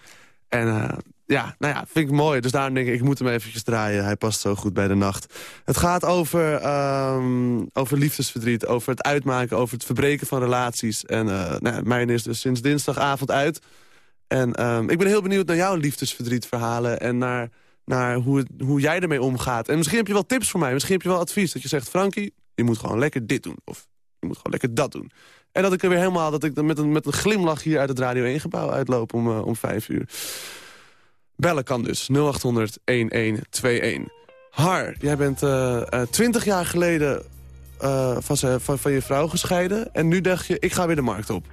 En eh, ja, nou ja, vind ik mooi. Dus daarom denk ik, ik moet hem eventjes draaien. Hij past zo goed bij de nacht. Het gaat over, ehm, over liefdesverdriet, over het uitmaken, over het verbreken van relaties. En eh nou, mijn is dus sinds dinsdagavond uit. En ehm, ik ben heel benieuwd naar jouw liefdesverdrietverhalen en naar, naar hoe, hoe jij ermee omgaat. En misschien heb je wel tips voor mij, misschien heb je wel advies. Dat je zegt, Frankie, je moet gewoon lekker dit doen. Of je moet gewoon lekker dat doen. En dat ik er weer helemaal, dat ik met een, met een glimlach hier uit het Radio 1 gebouw uitloop om, eh, om vijf uur. Bellen kan dus 0800 1121. Har, jij bent eh, eh, 20 jaar geleden van, van, van je vrouw gescheiden. En nu dacht je, ik ga weer de markt op.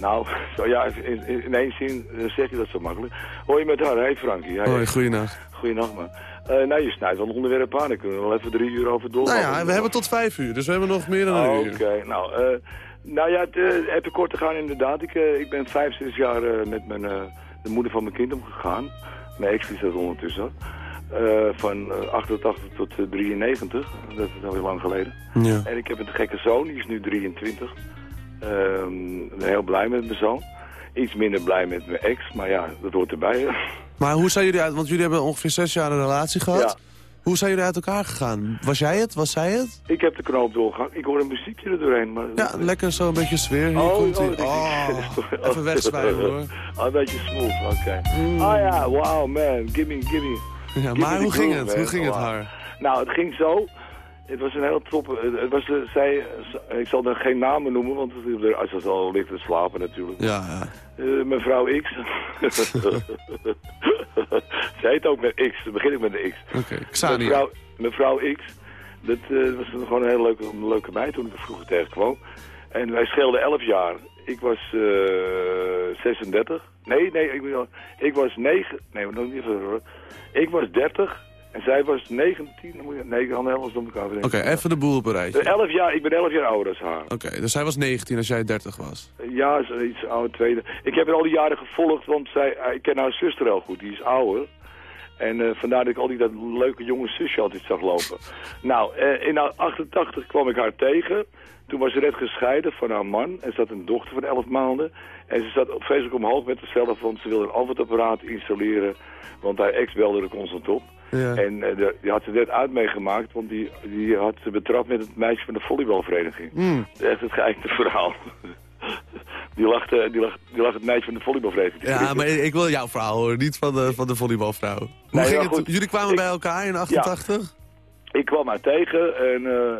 Nou, zo ja, in, in, in één zin zeg je dat zo makkelijk. Je met haar, hey Frankie. Hey, Hoi, goeienacht. Goeienacht man. Nou, je snijdt wel een onderwerp aan. Daar kunnen we wel even drie uur over door. Nou ja, we hebben tot vijf uur, dus we hebben nog meer dan een Oh, uur. Oké, nou, nou ja, het, eh, even kort te gaan inderdaad. Ik, eh, ik ben vijf, zes jaar eh, met mijn, de moeder van mijn kind omgegaan. Mijn ex is dat ondertussen. Van eh, 88 tot eh, 93, dat is al heel lang geleden. Ja. En ik heb een gekke zoon, die is nu 23. Ehm, ik ben heel blij met mijn zoon. Iets minder blij met mijn ex, maar ja, dat hoort erbij. hè. Maar hoe zijn jullie uit, want jullie hebben ongeveer zes jaar een relatie gehad. Ja. Hoe zijn jullie uit elkaar gegaan? Was jij het? Was zij het? Ik heb de knoop doorgehakt. Ik hoor een muziekje er doorheen. Maar... Ja, lekker zo een beetje sfeer. Hier Oh, komt oh, dat is- Oh, even wegzwijgen hoor. Oh, een beetje smooth, oké. Ah ja, wow man, gimme, gimme. Ja, Give maar me the hoe ging het? Hoe ging het haar? Nou, het ging zo. Het was een heel top. Het het was, eh, zij, ik zal er geen namen noemen, want als ze al ligt te slapen natuurlijk. Ja, ja. Eh, mevrouw X. Ze heet ook met X, dan begin ik met de X. Oké, Xania. Mevrouw, mevrouw X, dat eh, was gewoon een hele leuke, een leuke meid toen ik er vroeger tegenkwam. En wij scheelden 11 jaar. Ik was eh 36. Nee, nee, ik, ik was 9. Nee, maar nog niet. Ik was 30 En zij was 19, dan moet je, nee, ik kan helemaal door elkaar Oké, even de boel op een rijtje. Eh, 11 jaar, ik ben 11 jaar ouder dan haar. Oké, dus zij was 19 als jij 30 was. Ja, ze is iets ouder, tweede. Ik heb haar al die jaren gevolgd, want zij, eh, ik ken haar zuster heel goed, die is ouder. En eh, vandaar dat ik al die dat leuke jonge zusje altijd zag lopen. Nou, eh, in 88 kwam ik haar tegen. Toen was ze net gescheiden van haar man. En ze had een dochter van 11 maanden. En ze zat vreselijk omhoog met zichzelf, want ze wilde een antwoordapparaat installeren. Want haar ex belde er constant op. Ja. En de- die had ze net uit meegemaakt, want die, die had ze betrapt met het meisje van de volleybalvereniging. Hmm. Echt het geëikte verhaal. Die lag, die, lag, die lag het meisje van de volleybalvereniging. Ja, maar ik wil jouw verhaal horen, niet van de, van de volleybalvrouw. Hoe Nee, ging het? goed. Jullie kwamen Ik- bij elkaar in 88? Ik kwam haar tegen en... eh,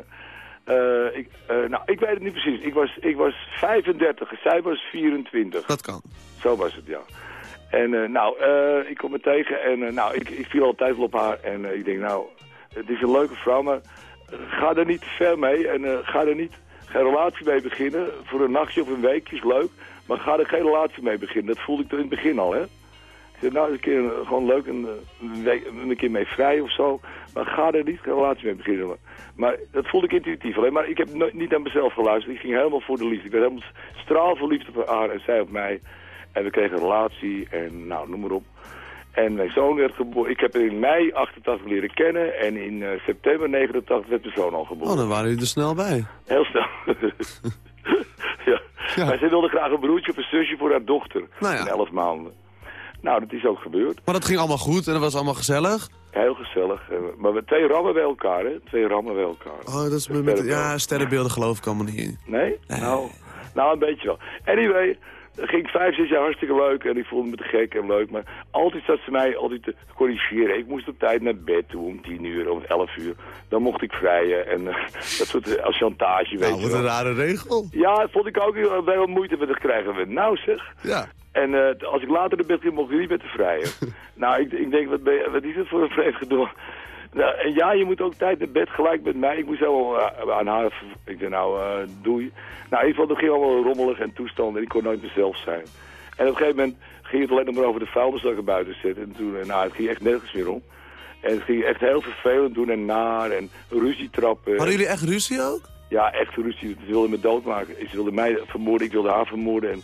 eh, ik, nou, ik weet het niet precies. Ik was, ik was 35 en zij was 24. Dat kan. Zo was het, ja. En eh, nou, eh, ik kom haar tegen en eh, nou, ik, ik viel wel op haar. En ik denk, nou, het is een leuke vrouw, maar ga er niet ver mee. En ga er niet geen relatie mee beginnen. Voor een nachtje of een weekje is leuk. Maar ga er geen relatie mee beginnen. Dat voelde ik toen in het begin al, hè. Ik zei, nou, een keer gewoon leuk een, week, een keer mee vrij of zo. Maar ga er niet geen relatie mee beginnen. Maar dat voelde ik intuïtief alleen. Maar ik heb niet aan mezelf geluisterd. Ik ging helemaal voor de liefde. Ik werd helemaal straalverliefd op haar en zij op mij. En we kregen een relatie en nou, noem maar op. En mijn zoon werd geboren. Ik heb hem in mei 88 leren kennen. En in eh, september 89 werd mijn zoon al geboren. Oh, dan waren jullie er snel bij. Heel snel. ja. Maar ze wilde graag een broertje of een zusje voor haar dochter. Nou ja. In 11 maanden. Nou, dat is ook gebeurd. Maar dat ging allemaal goed en dat was allemaal gezellig. Heel gezellig. Eh, Maar we twee rammen bij elkaar, hè? Twee rammen bij elkaar. Oh, dat is met, met- ja, sterrenbeelden geloof ik allemaal niet in. Nee? Nou, nou, een beetje wel. Anyway, dat ging vijf, zes jaar hartstikke leuk en ik voelde me te gek en leuk. Maar altijd zat ze mij altijd te corrigeren. Ik moest op tijd naar bed toe om tien uur of elf uur. Dan mocht ik vrijen en eh, dat soort eh, als chantage, weet Nou, wat een rare regel. Ja, dat vond ik ook heel wel moeite met het krijgen. Nou zeg. Ja. En eh, als ik later naar bed ging, mocht ik niet met te vrijen. nou, ik, ik denk, wat, ben je- wat is het voor een vreemd gedoe? Nou, en ja, je moet ook tijd naar bed gelijk met mij. Ik moest helemaal eh, aan haar... Ik denk, nou, eh, doei. Nou, in ieder geval, dat ging allemaal rommelig en toestanden. En ik kon nooit mezelf zijn. En op een gegeven moment ging het alleen nog maar over de vuilniszakken buiten zetten. En toen, eh, nou, het ging echt nergens meer om. En het ging echt heel vervelend doen en naar en ruzie trappen. Hadden jullie echt ruzie ook? Ja, echt ruzie. Ze wilde me doodmaken. Ze wilde mij vermoorden, ik wilde haar vermoorden. En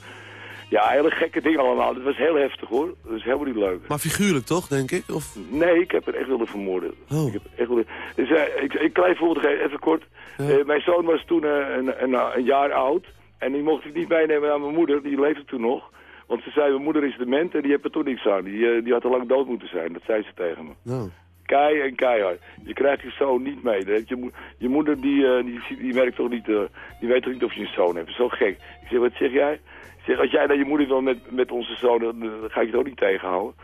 ja, hele gekke dingen allemaal. Het was heel heftig hoor. Dat is helemaal niet leuk. Maar figuurlijk toch, denk ik? Of... Nee, ik heb er echt willen vermoorden. Oh. Ik heb echt willen... Dus, eh, ik, ik klein voorbeeld geven, even kort. Eh, mijn zoon was toen eh, een, een, een jaar oud. En die mocht ik niet meenemen naar mijn moeder. Die leefde toen nog. Want ze zei, mijn moeder is dement en die heeft er toch niks aan. Die, die had al lang dood moeten zijn. Dat zei ze tegen me. Nou. Kei en keihard. Je krijgt je zoon niet mee. Je, mo- je moeder die, eh, die, die merkt toch niet, eh, die weet toch niet of je een zoon hebt. Zo gek. Ik zeg, wat zeg jij? Ik zeg, als jij naar je moeder wil met, met onze zoon, dan, dan ga ik het ook niet tegenhouden.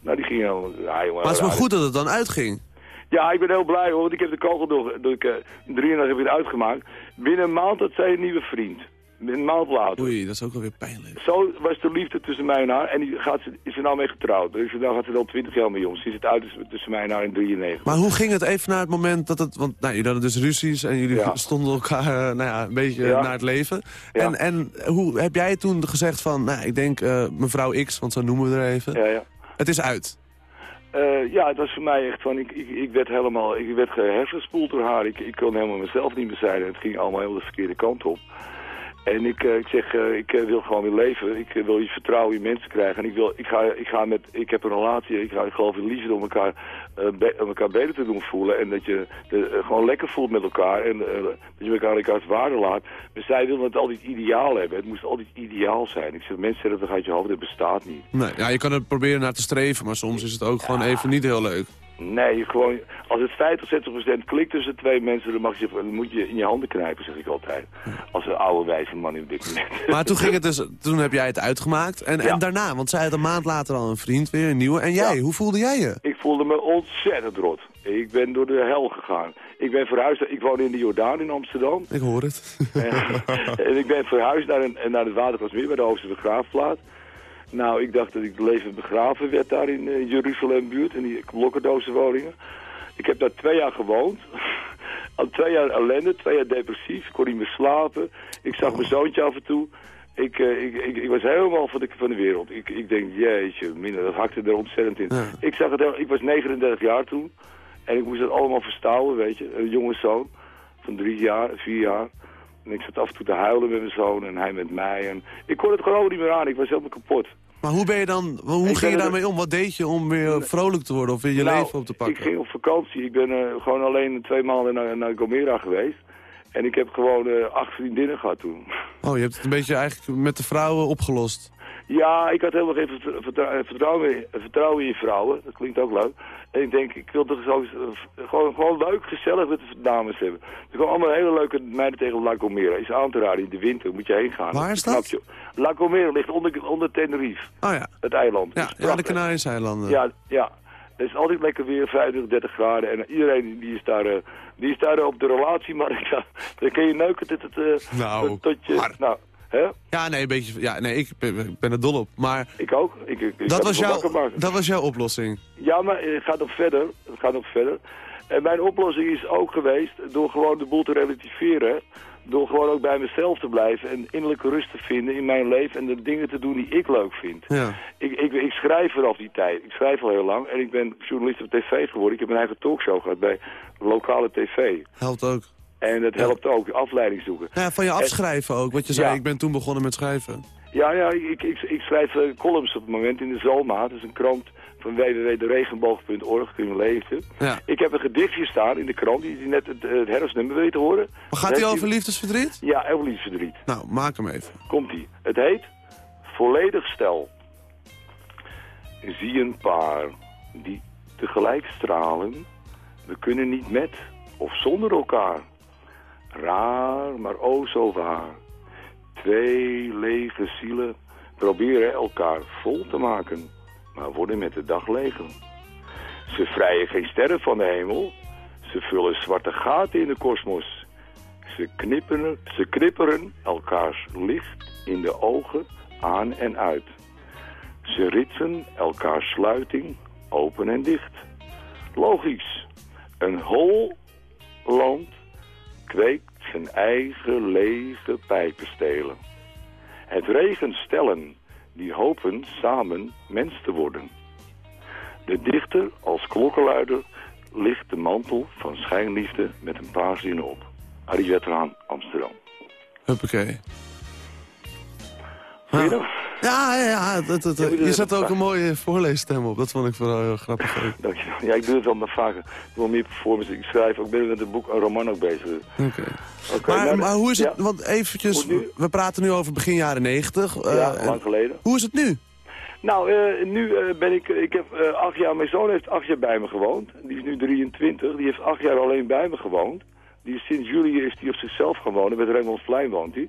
Nou, die ging helemaal... Ja, jongen, Maar het is wel raar. goed dat het dan uitging. Ja, ik ben heel blij hoor, want ik heb de kogel door, door ik, uh, drieënhalf weer uitgemaakt. Binnen een maand had zij een nieuwe vriend. Een maand later. Oei, dat is ook alweer pijnlijk. Zo was de liefde tussen mij en haar. En die gaat ze, is er nou mee getrouwd. Dus daar gaat ze al 20 jaar mee om. Ze zit uit tussen- mij en haar in 93. Maar hoe ging het even naar het moment dat het... Want nou, jullie hadden dus ruzies en jullie Ja. stonden elkaar eh, nou ja, een beetje Ja. naar het leven. Ja. En, en hoe heb jij toen gezegd van... Nou, ik denk eh, mevrouw X, want zo noemen we er even. Ja, ja. Het is uit. Eh, ja, het was voor mij echt van, ik, ik, ik werd helemaal, ik werd gehersenspoeld door haar. Ik, ik kon helemaal mezelf niet meer zijn. Het ging allemaal heel de verkeerde kant op. En ik, eh, ik zeg, eh, ik eh, wil gewoon weer leven. Ik wil je vertrouwen in mensen krijgen. En ik, wil, ik, ga, ik, ga met, ik heb een relatie, ik, ga, ik geloof in liefde om elkaar, be- om elkaar beter te doen voelen. En dat je gewoon lekker voelt met elkaar. En dat je elkaar elkaars waarde laat. Maar zij wilde het altijd ideaal hebben. Het moest altijd ideaal zijn. Ik zeg, mensen zeggen dat uit je hoofd, dat bestaat niet. Nee, ja, je kan er proberen naar te streven, maar soms is het ook gewoon even niet heel leuk. Nee, gewoon, als het 50, 60 klikt tussen twee mensen, dan, mag je, dan moet je in je handen knijpen, zeg ik altijd. Als een oude wijze man in dit moment. Maar toen, ging het dus, toen heb jij het uitgemaakt. En, Ja. en daarna, want zij had een maand later al een vriend weer, een nieuwe. En jij, Ja. hoe voelde jij je? Ik voelde me ontzettend rot. Ik ben door de hel gegaan. Ik ben verhuisd, ik woon in de Jordaan in Amsterdam. Ik hoor het. en ik ben verhuisd naar, een, naar het Watergasmeer bij de hoogste begraafplaats. Nou, ik dacht dat ik levend begraven werd daar in eh, Jeruzalem buurt, in die blokkendozenwoningen. Ik heb daar twee jaar gewoond. Al twee jaar ellende, twee jaar depressief. Ik kon niet meer slapen. Ik zag mijn zoontje af en toe. Ik, eh, ik, ik, ik was helemaal van de, van de wereld. Ik, ik denk, jeetje, minder, dat hakte er ontzettend in. Ja. Ik, zag het, ik was 39 jaar toen. En ik moest dat allemaal verstouwen, weet je. Een jonge zoon van drie jaar, vier jaar. En ik zat af en toe te huilen met mijn zoon en hij met mij. En ik kon het gewoon niet meer aan, ik was helemaal kapot. Maar hoe ben je dan, hoe Ik ging je daarmee om? Wat deed je om weer vrolijk te worden of weer je Nou, leven op te pakken? Ik ging op vakantie. Ik ben eh, gewoon alleen twee maanden naar, naar Gomera geweest. En ik heb gewoon eh, acht vriendinnen gehad toen. Oh, je hebt het een beetje eigenlijk met de vrouwen opgelost. Ja, ik had helemaal geen vertr- vertr- vertrouwen, in- vertrouwen in je vrouwen. Dat klinkt ook leuk. En ik denk, ik wil toch zo eh, gewoon, gewoon leuk, gezellig met de dames hebben. Er komen allemaal hele leuke meiden tegen La Gomera. Is aan te raden in de winter, moet je heen gaan. Waar is dat? La Gomera ligt onder, onder Tenerife, Oh ja, het eiland. ja, de. Canarische eilanden. Ja, ja. Het is altijd lekker weer, 25, 30 graden. En iedereen die is daar, eh, die is daar eh, op de relatiemarkt. Ja, dan kun je neuken tot het... eh, Nou, tot, tot je, maar- nou, hè? Ja, nee, een beetje, ja, nee ik, ben, er dol op. Maar Ik ook. Ik, ik, ik dat was, jouw, dat was jouw oplossing. Ja, maar het gaat nog verder. Het gaat nog verder. En mijn oplossing is ook geweest door gewoon de boel te relativeren. Door gewoon ook bij mezelf te blijven en innerlijke rust te vinden in mijn leven en de dingen te doen die ik leuk vind. Ja. Ik, ik, ik schrijf vanaf die tijd. Ik schrijf al heel lang en ik ben journalist op tv geworden. Ik heb een eigen talkshow gehad bij lokale tv. Helpt ook. En dat helpt ook, afleiding zoeken. Ja, van je afschrijven ook, wat je zei, ik ben toen begonnen met schrijven. Ja, ja ik, ik, ik schrijf eh, columns op het moment in de Zalma. Dat is een krant van www.deregenboog.org, kun je lezen. Ja. Ik heb een gedichtje staan in de krant, die net het, eh, het herfstnummer weet te horen. Maar gaat hij over liefdesverdriet? Ja, over liefdesverdriet. Nou, maak hem even. Komt-ie. Het heet Volledig Stel. Zie een paar die tegelijk stralen. We kunnen niet met of zonder elkaar. Raar, maar o zo waar. Twee lege zielen proberen elkaar vol te maken, maar worden met de dag leger. Ze vrijen geen sterren van de hemel, ze vullen zwarte gaten in de kosmos. Ze knipperen, ze knipperen elkaars licht in de ogen aan en uit. Ze ritsen elkaars sluiting open en dicht. Logisch, een hol land kweekt zijn eigen lege pijpenstelen. Het regent stellen die hopen samen mens te worden. De dichter als klokkenluider ligt de mantel van schijnliefde met een paar zinnen op. Arie Wetterhaan, Amsterdam. Huppakee. Je? Ja, ja, ja. Dat, dat, Ja, moet je zet ook een mooie voorleesstem op. Dat vond ik vooral heel grappig. Dankjewel. Ja, ik doe het wel maar vaker. Ik wel meer performance. Ik schrijf ook, ben met een boek, een roman ook bezig. Oké. Maar, nou, maar hoe is het, ja. want eventjes, we praten nu over begin jaren negentig. eh, Ja, en lang geleden. Hoe is het nu? Nou, eh, nu eh, ben ik, ik heb acht jaar, mijn zoon heeft acht jaar bij me gewoond. Die is nu 23, die heeft acht jaar alleen bij me gewoond. Die is, sinds juli is hij op zichzelf gaan wonen, bij Remmelsplein woont hij.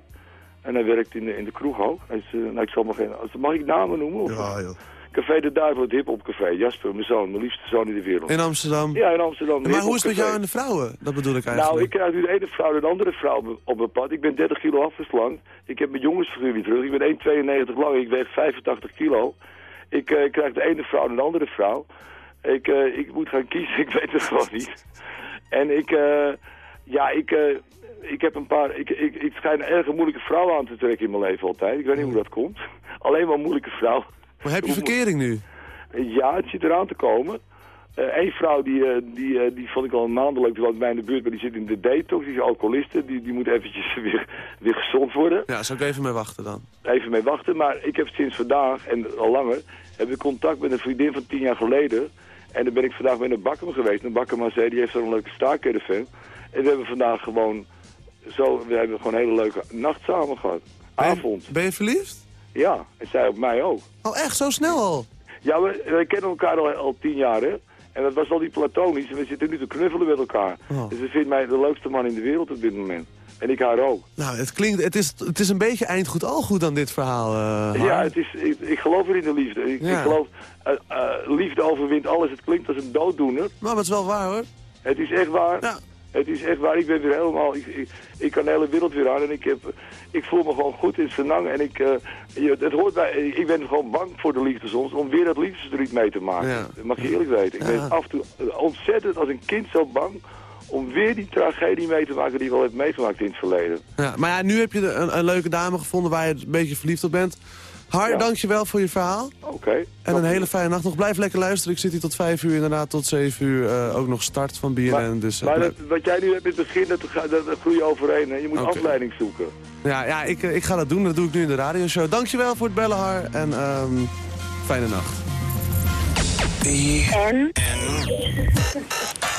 En hij werkt in de, in de kroeg ook. Hij is, eh, nou, ik zal maar geen, mag ik namen noemen? Of? joh. Café de Duivel, het hiphop café. Jasper, mijn zoon, mijn liefste zoon in de wereld. In Amsterdam. Ja, in Amsterdam. maar hoe is het met jou en de vrouwen? Dat bedoel ik eigenlijk. Nou, ik krijg nu de ene vrouw en de andere vrouw op- op mijn pad. Ik ben 30 kilo afgeslankt. Ik heb mijn jongensfiguur weer terug. Ik ben 1,92 lang. Ik weeg 85 kilo. Ik eh, krijg de ene vrouw en de andere vrouw. Ik, eh, ik moet gaan kiezen. Ik weet het gewoon niet. En ik, ja, ik, ik heb een paar... Ik, ik, ik schijn een erg moeilijke vrouw aan te trekken in mijn leven altijd. Ik weet niet hoe dat komt. Alleen maar een moeilijke vrouw. maar heb je verkering nu? Ja, het zit eraan te komen. Eén vrouw die, eh, die, eh, die vond ik al een maand leuk, die was bij mij in de buurt, maar die zit in de detox, die is alcoholiste, die, die moet eventjes weer, weer gezond worden. Ja, zou ik even mee wachten dan. Even mee wachten, maar ik heb sinds vandaag, en al langer, heb ik contact met een vriendin van tien jaar geleden. En dan ben ik vandaag bij een bakker geweest, een bakker Marseille, die heeft zo'n leuke staakcaravan. En we hebben vandaag gewoon, zo, we hebben gewoon een hele leuke nacht samen gehad. Ben je- Avond. Ben je verliefd? Ja, en zij op mij ook. Oh, echt? Zo snel al? Ja, we, we kennen elkaar al, al tien jaar, hè. En dat was al die platonisch. En we zitten nu te knuffelen met elkaar. Oh. Dus ze vindt mij de leukste man in de wereld op dit moment. En ik haar ook. Nou, het klinkt, het is, het is een beetje eindgoed al goed aan dit verhaal. eh. Ja, het is, ik, ik geloof weer in de liefde. Ik, Ja. ik geloof, eh, eh, liefde overwint alles. Het klinkt als een dooddoener. Maar het is wel waar hoor. Het is echt waar. Ja. Het is echt waar. Ik ben weer helemaal... Ik, ik, ik kan de hele wereld weer aan. En ik, heb, ik voel me gewoon goed in Senang. En ik, eh, je- het hoort bij... Ik ben gewoon bang voor de liefde soms. Om weer dat liefdesverdriet mee te maken. Ja. Dat mag je eerlijk weten. Ik Ja. ben af en toe eh, ontzettend als een kind zo bang... om weer die tragedie mee te maken die je wel hebt meegemaakt in het verleden. Ja, maar ja, nu heb je een, een leuke dame gevonden waar je een beetje verliefd op bent. Har, Ja. dankjewel voor je verhaal. Oké. En een hele fijne nacht nog. Blijf lekker luisteren. Ik zit hier tot vijf uur, inderdaad tot zeven uur. eh, ook nog start van BNN. Maar, dus, eh, maar dat, wat jij nu hebt in het begin, dat, dat, dat groei je overheen. Hè? Je moet afleiding zoeken. ja, ja ik, eh, ik ga dat doen. Dat doe ik nu in de radioshow. Dankjewel voor het bellen, Har. En ehm, fijne nacht. En?